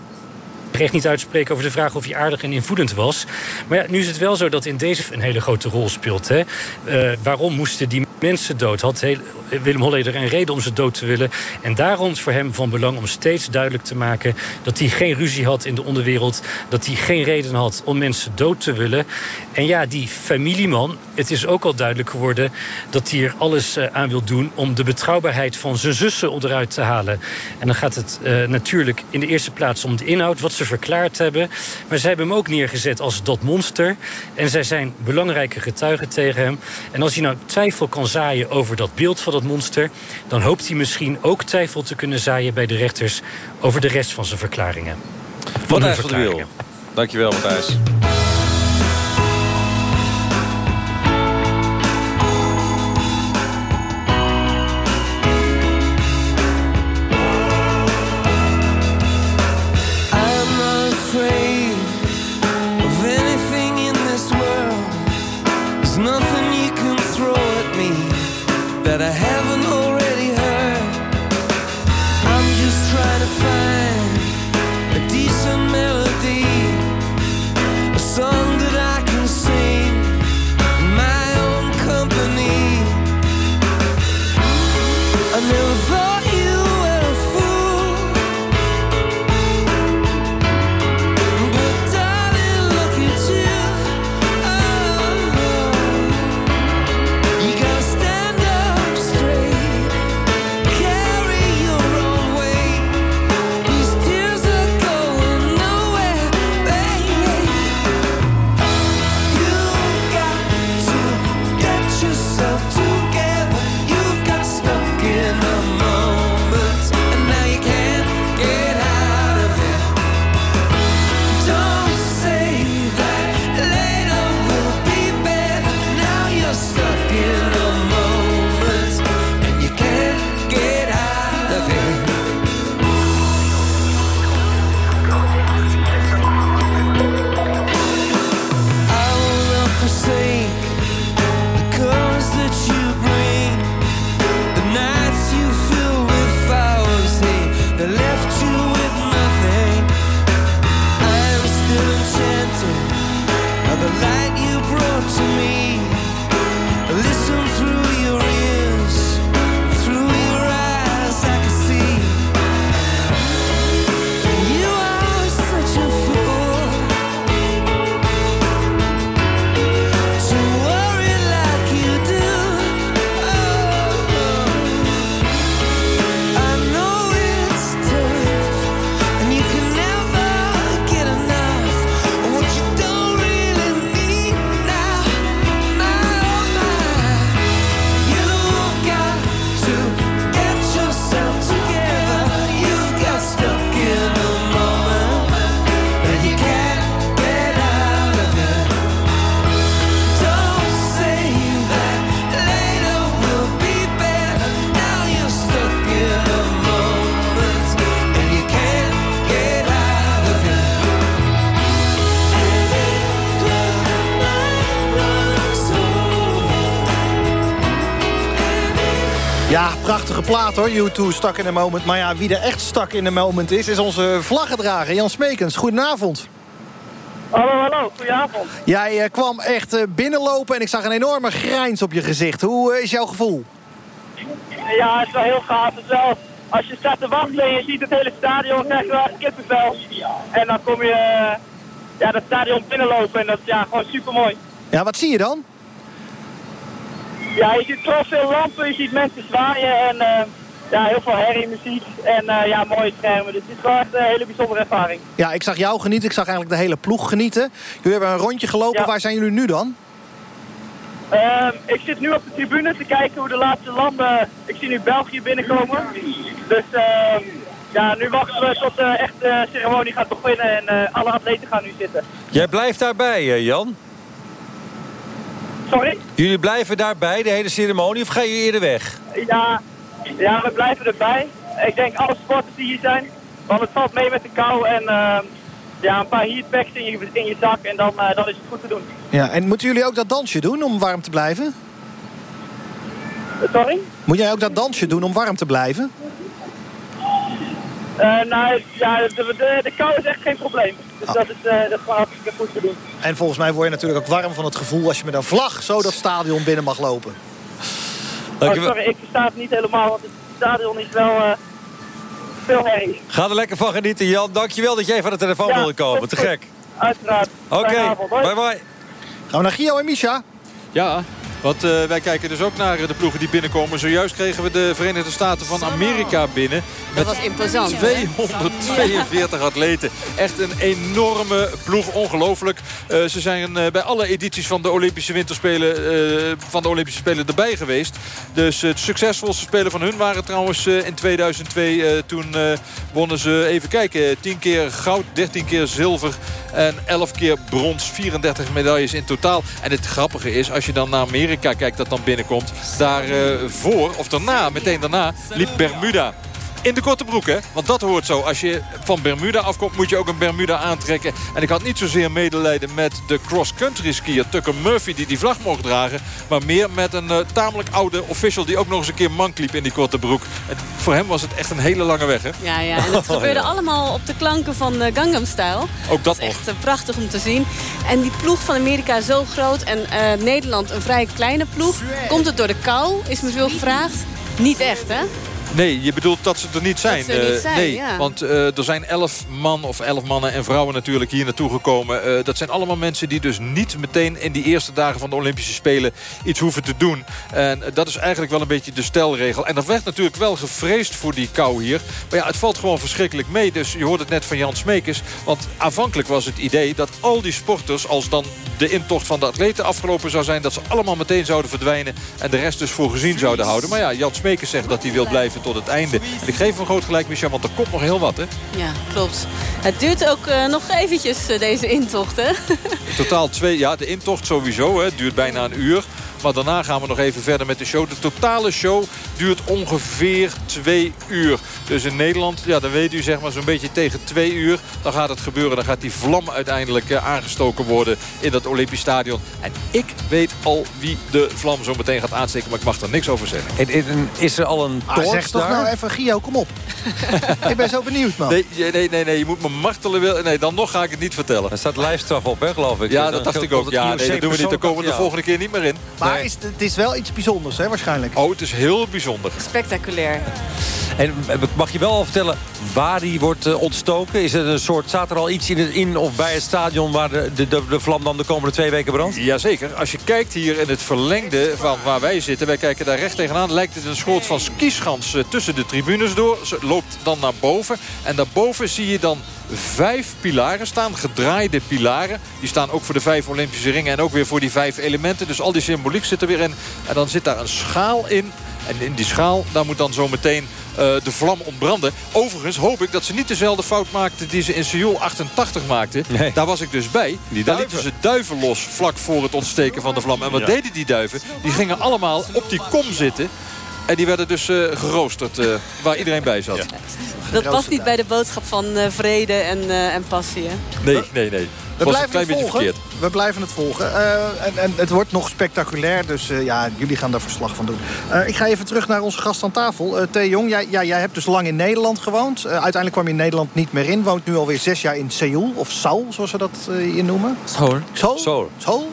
S21: recht niet uitspreken over de vraag of hij aardig en invoedend was. Maar ja, nu is het wel zo dat in deze een hele grote rol speelt. Hè? Uh, waarom moesten die mensen dood? Had heel, Willem Holleder een reden om ze dood te willen. En daarom is voor hem van belang om steeds duidelijk te maken... dat hij geen ruzie had in de onderwereld. Dat hij geen reden had om mensen dood te willen. En ja, die familieman, het is ook al duidelijk geworden... dat hij er alles uh, aan wil doen om de betrouwbaarheid van zijn zussen onderuit te halen. En dan gaat het uh, natuurlijk in de eerste plaats om de inhoud... wat ze verklaard hebben. Maar zij hebben hem ook neergezet als dat monster. En zij zijn belangrijke getuigen tegen hem. En als hij nou twijfel kan zaaien over dat beeld van dat monster... dan hoopt hij misschien ook twijfel te kunnen zaaien bij de rechters... over de rest van zijn verklaringen.
S2: Van Matthijs van de Wiel. Dankjewel, Matthijs.
S5: Hoor. U2 stak in the moment. Maar ja, wie er echt stak in the moment is, is onze vlaggedrager Jan Smekens. Goedenavond.
S22: Hallo, hallo. Goedenavond.
S5: Jij uh, kwam echt uh, binnenlopen en ik zag een enorme grijns op je gezicht. Hoe uh, is jouw gevoel?
S22: Ja, het is wel heel gaaf. Het is wel, als je staat te wachten en je ziet het hele stadion, krijg je wel kippenvel. En dan kom je ja, dat stadion binnenlopen en dat is ja, gewoon super mooi.
S5: Ja, wat zie je dan?
S22: Ja, je ziet vooral veel lampen, je ziet mensen zwaaien en uh, ja, heel veel herrie, muziek en uh, ja, mooie schermen. Dus het is wel echt een hele bijzondere ervaring.
S5: Ja, ik zag jou genieten, ik zag eigenlijk de hele ploeg genieten. Jullie hebben een rondje gelopen, ja. waar zijn jullie nu dan?
S22: Uh, ik zit nu op de tribune te kijken hoe de laatste landen... Ik zie nu België binnenkomen. Dus ehm, ja, nu wachten we tot de echte ceremonie gaat beginnen en uh, alle atleten gaan nu zitten.
S2: Jij blijft daarbij, Jan?
S22: Sorry?
S2: Jullie blijven daarbij, de hele ceremonie, of ga je eerder weg?
S22: Ja, ja we blijven erbij. Ik denk alle sporters die hier zijn. Want het valt mee met de kou en uh, ja, een paar heatpacks in je, in je zak en dan, uh, dan is het goed te doen.
S5: Ja, en moeten jullie ook dat dansje doen om warm te blijven?
S22: Sorry?
S5: Moet jij ook dat dansje doen om warm te blijven?
S22: Uh, nou, ja, de, de, de, kou is echt geen probleem. Dus
S5: Ah.
S22: dat, is, uh, dat is gewoon hartstikke goed te doen.
S5: En volgens mij word je natuurlijk ook warm van het gevoel... als je met een vlag zo dat stadion binnen mag lopen.
S22: Oh, sorry, ik versta het niet helemaal, want het stadion is wel uh, veel herrie.
S2: Ga er lekker van genieten, Jan. Dankjewel dat jij van de telefoon
S22: Ja,
S2: wilde komen. Te gek.
S22: Uiteraard.
S2: Oké, bye bye.
S5: Gaan we naar Gio en Misha?
S3: Ja, want eh, wij kijken dus ook naar de ploegen die binnenkomen. Zojuist kregen we de Verenigde Staten van Amerika binnen.
S4: Dat was imposant. hè?
S3: 242 atleten. Echt een enorme ploeg, ongelooflijk. Eh, ze zijn eh, bij alle edities van de Olympische Winterspelen eh, van de Olympische Spelen erbij geweest. Dus het succesvolste spelen van hun waren trouwens eh, in 2002. eh, toen eh, wonnen ze, even kijken, 10 keer goud, 13 keer zilver en 11 keer brons. 34 medailles in totaal. En het grappige is, als je dan naar Amerika kijkt dat dan binnenkomt. Daarvoor, of daarna, meteen daarna, liep Bermuda. In de korte broek, hè? Want dat hoort zo. Als je van Bermuda afkomt, moet je ook een Bermuda aantrekken. En ik had niet zozeer medelijden met de cross-country skier Tucker Murphy... die die vlag mocht dragen. Maar meer met een eh, tamelijk oude official... die ook nog eens een keer mank liep in die korte broek. En voor hem was het echt een hele lange weg, hè?
S4: Ja, ja, en het gebeurde allemaal op de klanken van uh, Gangnam Style.
S3: Ook dat nog.
S4: Echt uh, prachtig om te zien. En die ploeg van Amerika is zo groot. En Nederland een vrij kleine ploeg. Komt het door de kou, is me veel gevraagd. Niet echt, hè?
S3: Nee, je bedoelt dat ze er niet zijn.
S4: Dat ze er niet
S3: Uh,
S4: zijn,
S3: nee,
S4: ja.
S3: want uh, er zijn elf man of elf mannen en vrouwen natuurlijk hier naartoe gekomen. Uh, dat zijn allemaal mensen die dus niet meteen in die eerste dagen van de Olympische Spelen iets hoeven te doen. En dat is eigenlijk wel een beetje de stelregel. En er werd natuurlijk wel gevreesd voor die kou hier. Maar ja, het valt gewoon verschrikkelijk mee. Dus je hoort het net van Jan Smekers. Want aanvankelijk was het idee dat al die sporters, als dan de intocht van de atleten afgelopen zou zijn... dat ze allemaal meteen zouden verdwijnen en de rest dus voor gezien zouden houden. Maar ja, Jan Smekers zegt dat hij wil blijven tot het einde. En ik geef hem groot gelijk, Michel, want er komt nog heel wat, hè?
S4: Ja, klopt. Het duurt ook uh, nog eventjes, uh, deze intocht, hè?
S3: Totaal twee, ja, de intocht sowieso, hè. Het duurt bijna een uur. Maar daarna gaan we nog even verder met de show. De totale show duurt ongeveer twee uur. Dus in Nederland, ja, dan weet u zeg maar zo'n beetje tegen twee uur. Dan gaat het gebeuren. Dan gaat die vlam uiteindelijk uh, aangestoken worden in dat Olympisch Stadion. En ik weet al wie de vlam zo meteen gaat aansteken. Maar ik mag er niks over zeggen.
S2: En, en is er al een
S5: ah,
S2: torch
S5: Zeg toch
S2: daar?
S5: nou even, Gio, kom op. ik ben zo benieuwd, man.
S3: Nee, nee, nee, nee, je moet me martelen. Nee, dan nog ga ik het niet vertellen.
S2: Er staat lijfstraf op, hè, geloof ik.
S3: Ja, dat dacht ik ook. Ja, nee, dat doen we niet. Daar komen we de volgende keer niet meer in.
S5: Maar is, het is wel iets bijzonders, hè, waarschijnlijk.
S3: Oh, het is heel bijzonder.
S4: Spectaculair.
S2: En mag je wel al vertellen waar die wordt uh, ontstoken? Is er een soort, staat er al iets in, in of bij het stadion... waar de, de, de, vlam dan de komende twee weken brandt?
S3: Jazeker. Als je kijkt hier in het verlengde van waar wij zitten... wij kijken daar recht tegenaan... lijkt het een soort van skischans uh, tussen de tribunes door. Ze loopt dan naar boven. En daarboven zie je dan vijf pilaren staan, gedraaide pilaren. Die staan ook voor de vijf Olympische ringen en ook weer voor die vijf elementen. Dus al die symboliek zit er weer in. En dan zit daar een schaal in. En in die schaal, daar moet dan zo meteen uh, de vlam ontbranden. Overigens hoop ik dat ze niet dezelfde fout maakten... die ze in Seoul 88 maakten. Nee. Daar was ik dus bij.
S2: Die
S3: daar lieten ze duiven los vlak voor het ontsteken van de vlam. En wat ja. deden die duiven? Die gingen allemaal op die kom zitten... En die werden dus uh, geroosterd, uh, waar iedereen bij zat. Ja.
S4: Dat past niet bij de boodschap van vrede en, en passie. Hè?
S3: Nee, nee, nee.
S5: We blijven, het volgen. we blijven het volgen. Uh, en, en, het wordt nog spectaculair, dus uh, ja, jullie gaan daar verslag van doen. Uh, ik ga even terug naar onze gast aan tafel. Uh, Jong, jij, ja, jij hebt dus lang in Nederland gewoond. uiteindelijk kwam je in Nederland niet meer in. Woont nu alweer zes jaar in Seoul, of Seoul, zoals we dat hier noemen.
S18: Seoul.
S5: Seoul?
S2: Seoul.
S5: Seoul.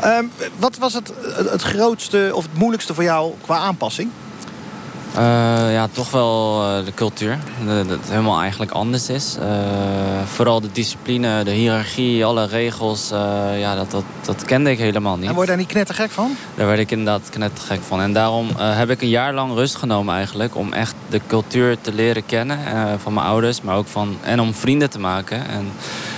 S5: Ehm, wat was het, het grootste of het moeilijkste voor jou qua aanpassing?
S18: Uh, ja, toch wel uh, de cultuur. Dat het helemaal eigenlijk anders is. Uh, vooral de discipline, de hiërarchie, alle regels. ja, dat, dat, dat kende ik helemaal niet. En
S5: word je daar niet knettergek van?
S18: Daar werd ik inderdaad knettergek van. En daarom heb ik een jaar lang rust genomen eigenlijk. Om echt de cultuur te leren kennen. van mijn ouders, maar ook van... En om vrienden te maken. En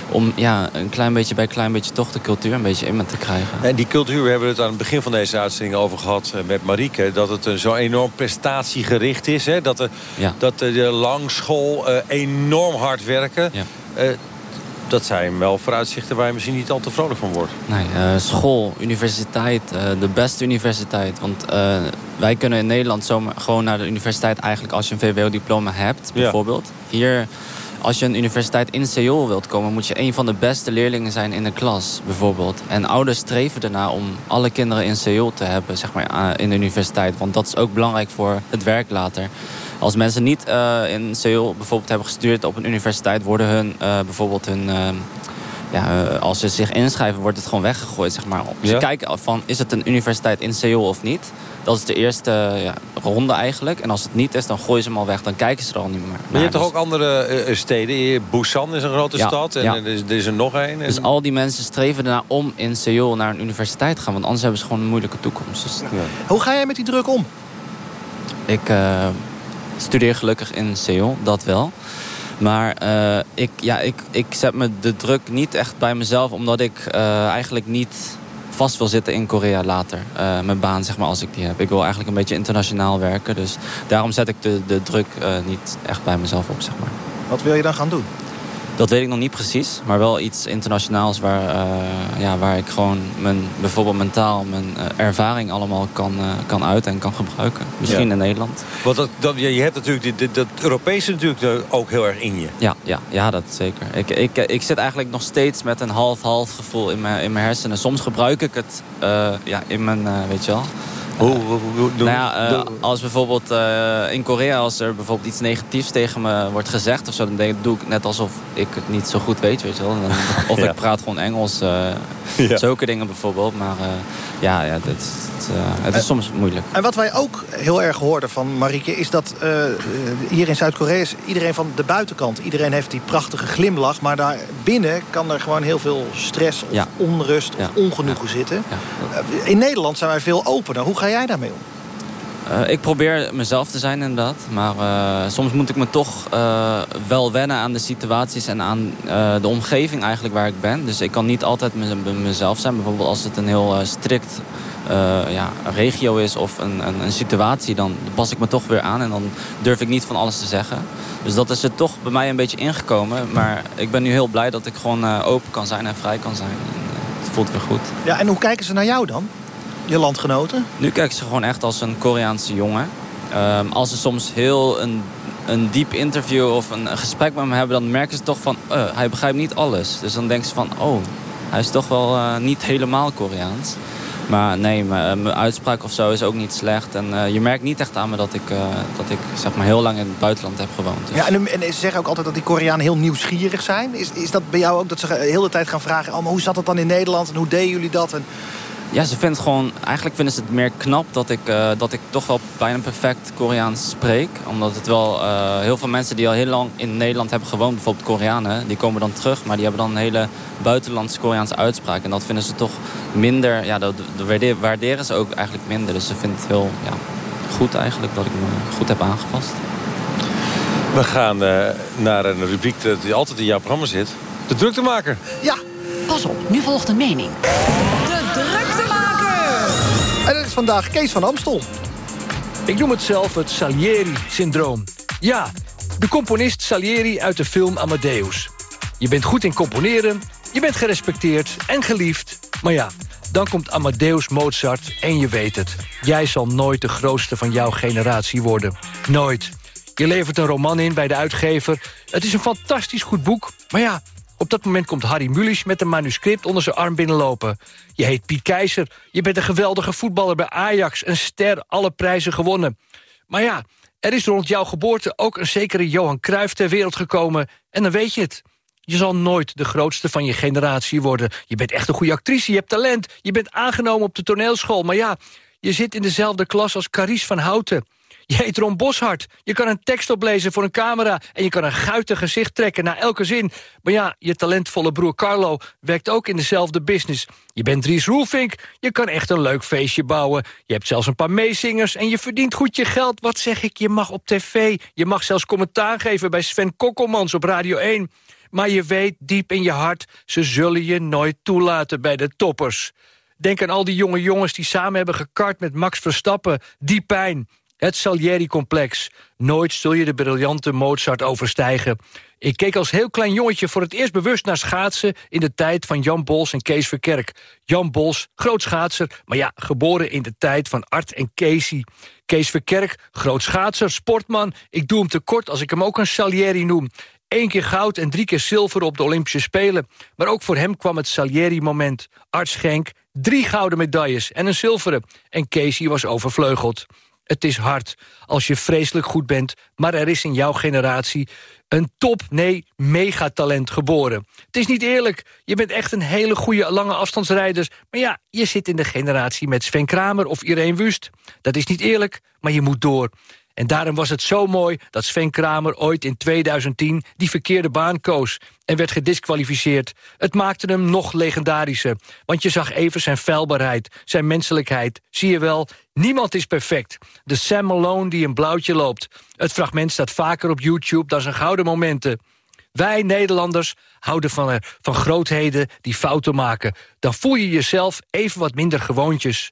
S18: om ja, een klein beetje bij klein beetje toch de cultuur een beetje in me te krijgen.
S2: En die cultuur, we hebben het aan het begin van deze uitzending over gehad met Marieke. Dat het zo enorm prestatie gericht is. Hè? Dat, de, dat de, langschool uh, enorm hard werken. Ja. Uh, dat zijn wel vooruitzichten waar je misschien niet al te vrolijk van wordt.
S18: Nee, uh, school, universiteit, de beste universiteit. Want wij kunnen in Nederland zomaar gewoon naar de universiteit eigenlijk als je een VWO-diploma hebt, bijvoorbeeld. Hier als je een universiteit in Seoul wilt komen... moet je een van de beste leerlingen zijn in de klas, bijvoorbeeld. En ouders streven ernaar om alle kinderen in Seoul te hebben, zeg maar, in de universiteit. Want dat is ook belangrijk voor het werk later. Als mensen niet uh, in Seoul bijvoorbeeld hebben gestudeerd op een universiteit... worden hun, uh, bijvoorbeeld hun... Uh, ja, als ze zich inschrijven, wordt het gewoon weggegooid. Zeg maar. Ze ja? kijken van, is het een universiteit in Seoul of niet? Dat is de eerste ja, ronde eigenlijk. En als het niet is, dan gooien ze hem al weg. Dan kijken ze er al niet meer
S2: Maar je hebt toch ook andere uh, steden? Busan is een grote stad. En ja. er, is, er, is, er nog een.
S18: Dus al die mensen streven ernaar om in Seoul naar een universiteit te gaan. Want anders hebben ze gewoon een moeilijke toekomst. Dus,
S5: Hoe ga jij met die druk om?
S18: Ik uh, studeer gelukkig in Seoul, dat wel. Maar uh, ik, ja, ik, ik zet me de druk niet echt bij mezelf... omdat ik eigenlijk niet vast wil zitten in Korea later. Uh, mijn baan, zeg maar, als ik die heb. Ik wil eigenlijk een beetje internationaal werken. Dus daarom zet ik de, de druk uh, niet echt bij mezelf op, zeg maar.
S5: Wat wil je dan gaan doen?
S18: Dat weet ik nog niet precies. Maar wel iets internationaals waar, uh, ja, waar ik gewoon mijn, bijvoorbeeld mentaal mijn uh, ervaring allemaal kan, uh, kan uiten en kan gebruiken. Misschien ja. in Nederland.
S2: Want dat, dat, je hebt natuurlijk dit, dat Europese natuurlijk ook heel erg in je.
S18: Ja, ja, ja dat zeker. Ik, ik, ik zit eigenlijk nog steeds met een half-half gevoel in mijn, in mijn hersenen. Soms gebruik ik het ja, in mijn, weet je wel...
S2: Hoe, hoe, hoe,
S18: nou ja, uh, als bijvoorbeeld uh, in Korea, als er bijvoorbeeld iets negatiefs tegen me wordt gezegd of zo, dan denk, doe ik net alsof ik het niet zo goed weet, weet je wel. of ja. ik praat gewoon Engels, uh, ja. zulke dingen bijvoorbeeld. Maar ja, ja het, is soms moeilijk.
S5: En wat wij ook heel erg hoorden van Marieke, is dat hier in Zuid-Korea is iedereen van de buitenkant. Iedereen heeft die prachtige glimlach, maar daar binnen kan er gewoon heel veel stress of onrust of ongenoegen zitten. in Nederland zijn wij veel opener. Hoe ga jij daarmee om?
S18: Uh, ik probeer mezelf te zijn inderdaad. Maar uh, soms moet ik me toch uh, wel wennen aan de situaties en aan de omgeving eigenlijk waar ik ben. Dus ik kan niet altijd mezelf zijn. Bijvoorbeeld als het een heel strikt ja, regio is of een, een, een, situatie... dan pas ik me toch weer aan en dan durf ik niet van alles te zeggen. Dus dat is er toch bij mij een beetje ingekomen. Maar ik ben nu heel blij dat ik gewoon open kan zijn en vrij kan zijn. En, het voelt weer goed.
S5: Ja, en hoe kijken ze naar jou dan? Je landgenoten?
S18: Nu kijken ze gewoon echt als een Koreaanse jongen. Um, als ze soms heel een, een diep interview of een, een, gesprek met me hebben... dan merken ze toch van, uh, hij begrijpt niet alles. Dus dan denken ze van, oh, hij is toch wel uh, niet helemaal Koreaans. Maar nee, eh, mijn uitspraak of zo is ook niet slecht. En uh, je merkt niet echt aan me dat ik, uh, dat ik zeg maar, heel lang in het buitenland heb gewoond. Dus.
S5: Ja, en, en, ze zeggen ook altijd dat die Koreanen heel nieuwsgierig zijn. Is, is dat bij jou ook dat ze de hele tijd gaan vragen... Oh, maar hoe zat het dan in Nederland en hoe deden jullie dat? En
S18: ja, ze vinden het gewoon, eigenlijk vinden ze het meer knap dat ik, uh, dat ik toch wel bijna perfect Koreaans spreek. Omdat het wel uh, heel veel mensen die al heel lang in Nederland hebben gewoond, bijvoorbeeld Koreanen, die komen dan terug, maar die hebben dan een hele buitenlandse Koreaanse uitspraak. En dat vinden ze toch minder, ja, dat, dat waarderen ze ook eigenlijk minder. Dus ze vinden het heel ja, goed eigenlijk dat ik me goed heb aangepast.
S2: We gaan uh, naar een rubriek die altijd in jouw programma zit. De druktemaker.
S5: Ja.
S17: Pas op, nu volgt een mening.
S5: En dat is vandaag Kees van Amstel.
S21: Ik noem het zelf het Salieri-syndroom. Ja, de componist Salieri uit de film Amadeus. Je bent goed in componeren, je bent gerespecteerd en geliefd. Maar ja, dan komt Amadeus Mozart en je weet het. Jij zal nooit de grootste van jouw generatie worden. Nooit. Je levert een roman in bij de uitgever. Het is een fantastisch goed boek. Maar ja, op dat moment komt Harry Mulisch met een manuscript onder zijn arm binnenlopen. Je heet Piet Keizer. Je bent een geweldige voetballer bij Ajax. Een ster, alle prijzen gewonnen. Maar ja, er is rond jouw geboorte ook een zekere Johan Cruijff ter wereld gekomen. En dan weet je het. Je zal nooit de grootste van je generatie worden. Je bent echt een goede actrice, je hebt talent. Je bent aangenomen op de toneelschool. Maar ja, je zit in dezelfde klas als Carice van Houten. Je heet Ron Boshart. Je kan een tekst oplezen voor een camera... en je kan een guitig gezicht trekken na elke zin. Maar ja, je talentvolle broer Carlo werkt ook in dezelfde business. Je bent Dries Roelvink. Je kan echt een leuk feestje bouwen. Je hebt zelfs een paar meezingers en je verdient goed je geld. Wat zeg ik, je mag op tv. Je mag zelfs commentaar geven bij Sven Kokkelmans op Radio 1. Maar je weet diep in je hart... ze zullen je nooit toelaten bij de toppers. Denk aan al die jonge jongens die samen hebben gekart met Max Verstappen. Die pijn. Het Salieri-complex. Nooit zul je de briljante Mozart overstijgen. Ik keek als heel klein jongetje voor het eerst bewust naar schaatsen... in de tijd van Jan Bols en Kees Verkerk. Jan Bols, groot schaatser, maar ja, geboren in de tijd van Art en Casey. Kees Verkerk, groot schaatser, sportman. Ik doe hem tekort als ik hem ook een Salieri noem. Eén keer goud en drie keer zilver op de Olympische Spelen. Maar ook voor hem kwam het Salieri-moment. Art Schenk, drie gouden medailles en een zilveren. En Casey was overvleugeld. Het is hard als je vreselijk goed bent... maar er is in jouw generatie een top, nee, megatalent geboren. Het is niet eerlijk. Je bent echt een hele goede lange afstandsrijder. Maar ja, je zit in de generatie met Sven Kramer of Irene Wust. Dat is niet eerlijk, maar je moet door. En daarom was het zo mooi dat Sven Kramer ooit in 2010 die verkeerde baan koos en werd gedisqualificeerd. Het maakte hem nog legendarischer, want je zag even zijn feilbaarheid, zijn menselijkheid. Zie je wel, niemand is perfect. De Sam Malone die een blauwtje loopt. Het fragment staat vaker op YouTube dan zijn gouden momenten. Wij Nederlanders houden van, van grootheden die fouten maken. Dan voel je jezelf even wat minder gewoontjes.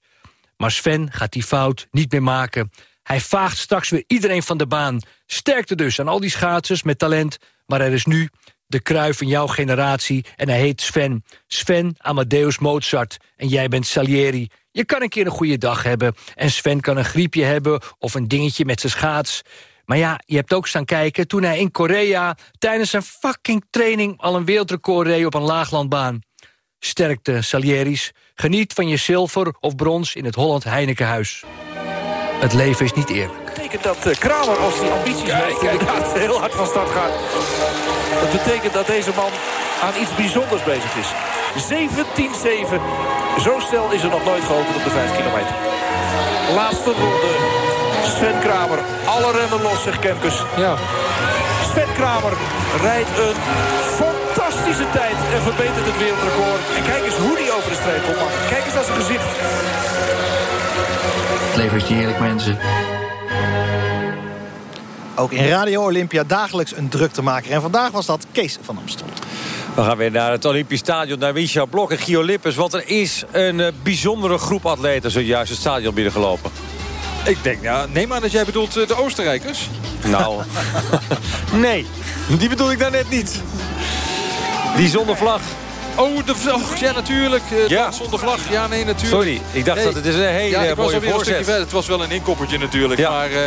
S21: Maar Sven gaat die fout niet meer maken. Hij vaagt straks weer iedereen van de baan. Sterkte dus aan al die schaatsers met talent. Maar er is nu de kruif in jouw generatie en hij heet Sven. Sven Amadeus Mozart en jij bent Salieri. Je kan een keer een goede dag hebben en Sven kan een griepje hebben... of een dingetje met zijn schaats. Maar ja, je hebt ook staan kijken toen hij in Korea... tijdens een fucking training al een wereldrecord reed op een laaglandbaan. Sterkte, Salieris. Geniet van je zilver of brons in het Holland Heinekenhuis. Het leven is niet eerlijk.
S23: Dat betekent dat uh, Kramer, als hij ambities heeft, inderdaad heel hard van start gaat. Dat betekent dat deze man aan iets bijzonders bezig is. 17-7. Zo snel is er nog nooit geopend op de 5 kilometer. Laatste ronde. Sven Kramer. Alle remmen los, zegt Kempus.
S3: Ja.
S23: Sven Kramer rijdt een fantastische tijd en verbetert het wereldrecord. En kijk eens hoe hij over de streep komt. Kijk eens naar zijn gezicht.
S24: Het is niet eerlijk, mensen.
S5: Ook in Radio Olympia dagelijks een druktemaker. En vandaag was dat Kees van Amstel.
S2: We gaan weer naar het Olympisch Stadion, naar Michel Blok en Gio Lippes. Want er is een uh, bijzondere groep atleten zojuist het stadion binnengelopen.
S3: Ik denk, ja, neem aan dat jij bedoelt uh, de Oostenrijkers.
S2: Nou, nee, die bedoel ik daar net niet. Die zonder vlag.
S3: Oh, de vlag. Ja, natuurlijk. Uh, ja. Zonder vlag. Ja, nee, natuurlijk.
S2: Sorry, ik dacht
S3: nee.
S2: dat het is een hele
S3: ja, ik
S2: mooie
S3: was
S2: voorzet.
S3: Een verder. Het was wel een inkoppertje natuurlijk. Ja. Maar uh,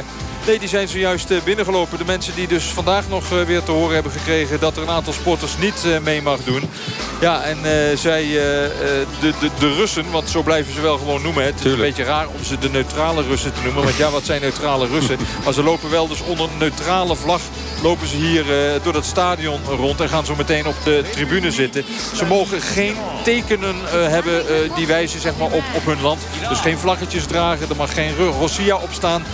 S3: nee, die zijn zojuist uh, binnengelopen. De mensen die dus vandaag nog weer te horen hebben gekregen... dat er een aantal sporters niet mee mag doen. Ja, en zij, de, de, de Russen, want zo blijven ze wel gewoon noemen. Het is een beetje raar om ze de neutrale Russen te noemen. Want ja, wat zijn neutrale Russen? maar ze lopen wel dus onder een neutrale vlag lopen ze hier uh, door het stadion rond en gaan zo meteen op de tribune zitten. Ze mogen geen tekenen uh, hebben uh, die wijzen zeg maar, op, op hun land. Dus geen vlaggetjes dragen, er mag geen Rossia op staan.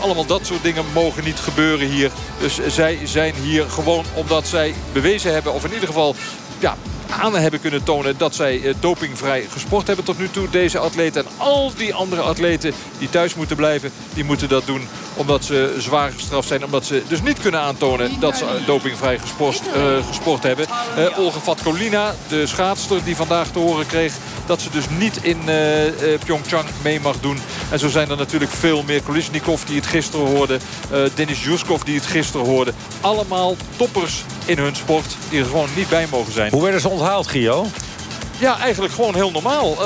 S3: allemaal dat soort dingen mogen niet gebeuren hier. Dus zij zijn hier gewoon omdat zij bewezen hebben, of in ieder geval... Ja, aan hebben kunnen tonen dat zij dopingvrij gesport hebben tot nu toe. Deze atleten en al die andere atleten die thuis moeten blijven... die moeten dat doen omdat ze zwaar gestraft zijn. Omdat ze dus niet kunnen aantonen dat ze dopingvrij gesport, uh, gesport hebben. Uh, Olga Vatkolina, de schaatster die vandaag te horen kreeg... dat ze dus niet in Pyeongchang mee mag doen. En zo zijn er natuurlijk veel meer. Kolesnikov die het gisteren hoorde. Denis Juskov die het gisteren hoorde. Allemaal toppers in hun sport die er gewoon niet bij mogen zijn.
S2: Hoe werden ze onthaald, Gio?
S3: Ja, eigenlijk gewoon heel normaal.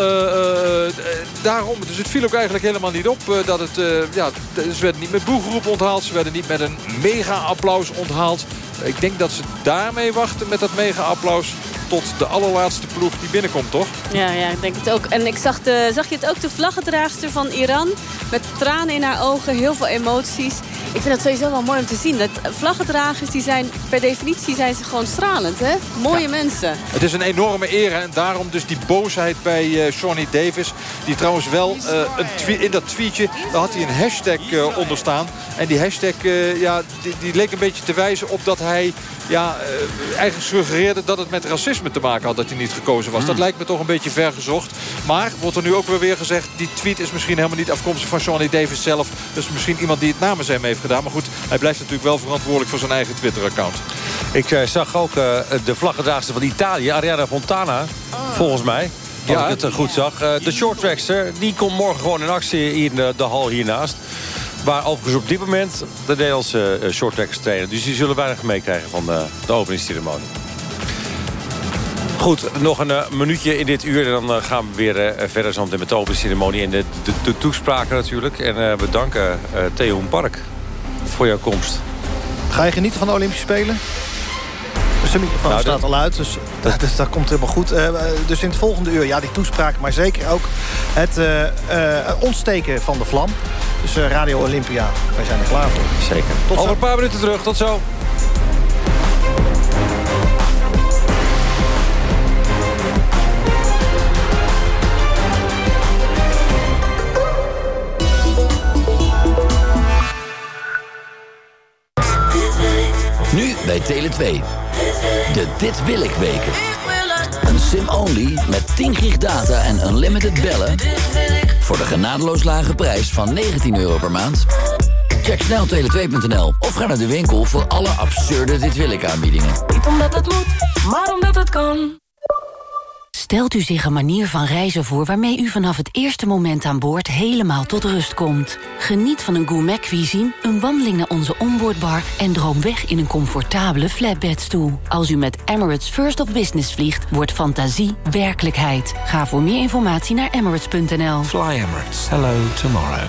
S3: daarom, dus het viel ook eigenlijk helemaal niet op dat het... ja, ze werden niet met boegeroep onthaald. Ze werden niet met een mega-applaus onthaald. Ik denk dat ze daarmee wachten met dat mega-applaus tot de allerlaatste ploeg die binnenkomt, toch?
S4: Ja, ja, ik denk het ook. En ik zag, de, zag je het ook, de vlaggedraagster van Iran... met tranen in haar ogen, heel veel emoties. Ik vind dat sowieso wel mooi om te zien. Dat vlaggedragers, die zijn, per definitie zijn ze gewoon stralend, hè? Mooie mensen.
S3: Het is een enorme eer en daarom dus die boosheid bij uh, Shawnee Davis... die trouwens wel uh, een in dat tweetje, daar had hij een hashtag uh, onder staan. En die hashtag, ja, die, die leek een beetje te wijzen op dat hij ja, eigenlijk suggereerde dat het met racisme te maken had dat hij niet gekozen was. Dat hmm. lijkt me toch een beetje vergezocht. Maar wordt er nu ook weer weer gezegd... die tweet is misschien helemaal niet afkomstig van Shawnee Davis zelf. Dus misschien iemand die het namens hem heeft gedaan. Maar goed, hij blijft natuurlijk wel verantwoordelijk voor zijn eigen Twitter-account.
S2: Ik uh, zag ook uh, de vlaggedraagster van Italië, Ariana Fontana, volgens mij. Als ja. ik het eh, goed zag. de shorttrackster, die komt morgen gewoon in actie in de, de hal hiernaast. Waar overigens op dit moment de Nederlandse uh, trainen. Dus die zullen weinig meekrijgen van de, de openingsceremonie. Goed, nog een minuutje in dit uur. En dan gaan we weer verder zo met de openingsceremonie en de, toespraken natuurlijk. En we danken Theo Park voor jouw komst.
S5: Ga je genieten van de Olympische Spelen? Zijn microfoon nou, staat al uit, dus dat, dat komt helemaal goed. Uh, dus in het volgende uur, ja, die toespraak... maar zeker ook het uh, uh, ontsteken van de vlam. Dus Radio Olympia, wij zijn er klaar voor.
S2: Zeker. Tot Over een paar minuten terug, tot zo.
S25: bij Tele2. De Dit Wil Ik weken. Een sim-only met 10 gig data en unlimited bellen... voor de genadeloos lage prijs van 19 euro per maand. Check snel tele2.nl of ga naar de winkel voor alle absurde Dit Wil Ik aanbiedingen.
S24: Niet omdat het moet, maar omdat het kan.
S26: Stelt u zich een manier van reizen voor waarmee u vanaf het eerste moment aan boord helemaal tot rust komt. Geniet van een gourmet cuisine, een wandeling naar onze onboardbar en droom weg in een comfortabele flatbedstoel. Als u met Emirates First of Business vliegt, wordt fantasie werkelijkheid. Ga voor meer informatie naar emirates.nl.
S25: Fly Emirates. Hello tomorrow.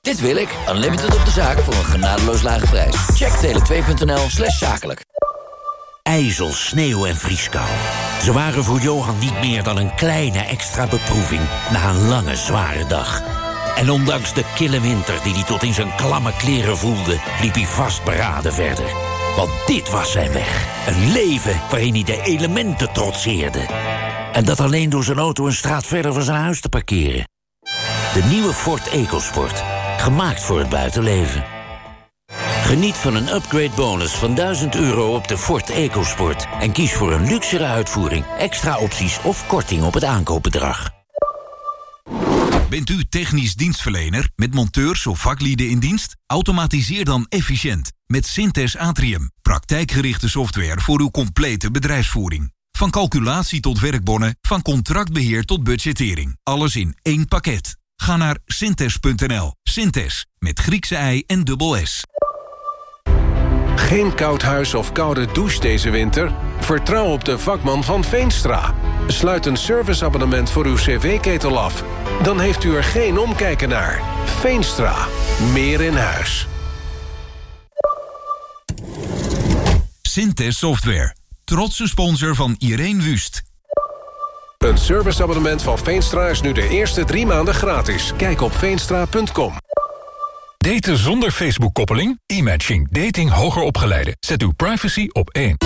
S25: Dit wil ik. Unlimited op de zaak voor een genadeloos lage prijs. Check tele2.nl slash zakelijk.
S27: IJzel, sneeuw en vrieskou. Ze waren voor Johan niet meer dan een kleine extra beproeving... na een lange, zware dag. En ondanks de kille winter die hij tot in zijn klamme kleren voelde... liep hij vastberaden verder. Want dit was zijn weg. Een leven waarin hij de elementen trotseerde. En dat alleen door zijn auto een straat verder van zijn huis te parkeren. De nieuwe Ford EcoSport. Gemaakt voor het buitenleven. Geniet van een upgrade bonus van 1000 euro op de Ford EcoSport. En kies voor een luxere uitvoering, extra opties of korting op het aankoopbedrag.
S28: Bent u technisch dienstverlener met monteurs of vaklieden in dienst? Automatiseer dan efficiënt met Synthes Atrium. Praktijkgerichte software voor uw complete bedrijfsvoering. Van calculatie tot werkbonnen, van contractbeheer tot budgettering. Alles in één pakket. Ga naar synthes.nl. Synthes, met Griekse ei en dubbel S.
S12: Geen koud huis of koude douche deze winter? Vertrouw op de vakman van Veenstra. Sluit een serviceabonnement voor uw cv-ketel af. Dan heeft u er geen omkijken naar. Veenstra. Meer in huis.
S28: Synthes Software. Trotse sponsor van Irene Wust.
S12: Een serviceabonnement van Veenstra is nu de eerste drie maanden gratis. Kijk op veenstra.com.
S28: Daten zonder Facebook-koppeling? E-matching. Dating hoger opgeleiden. Zet uw privacy op één.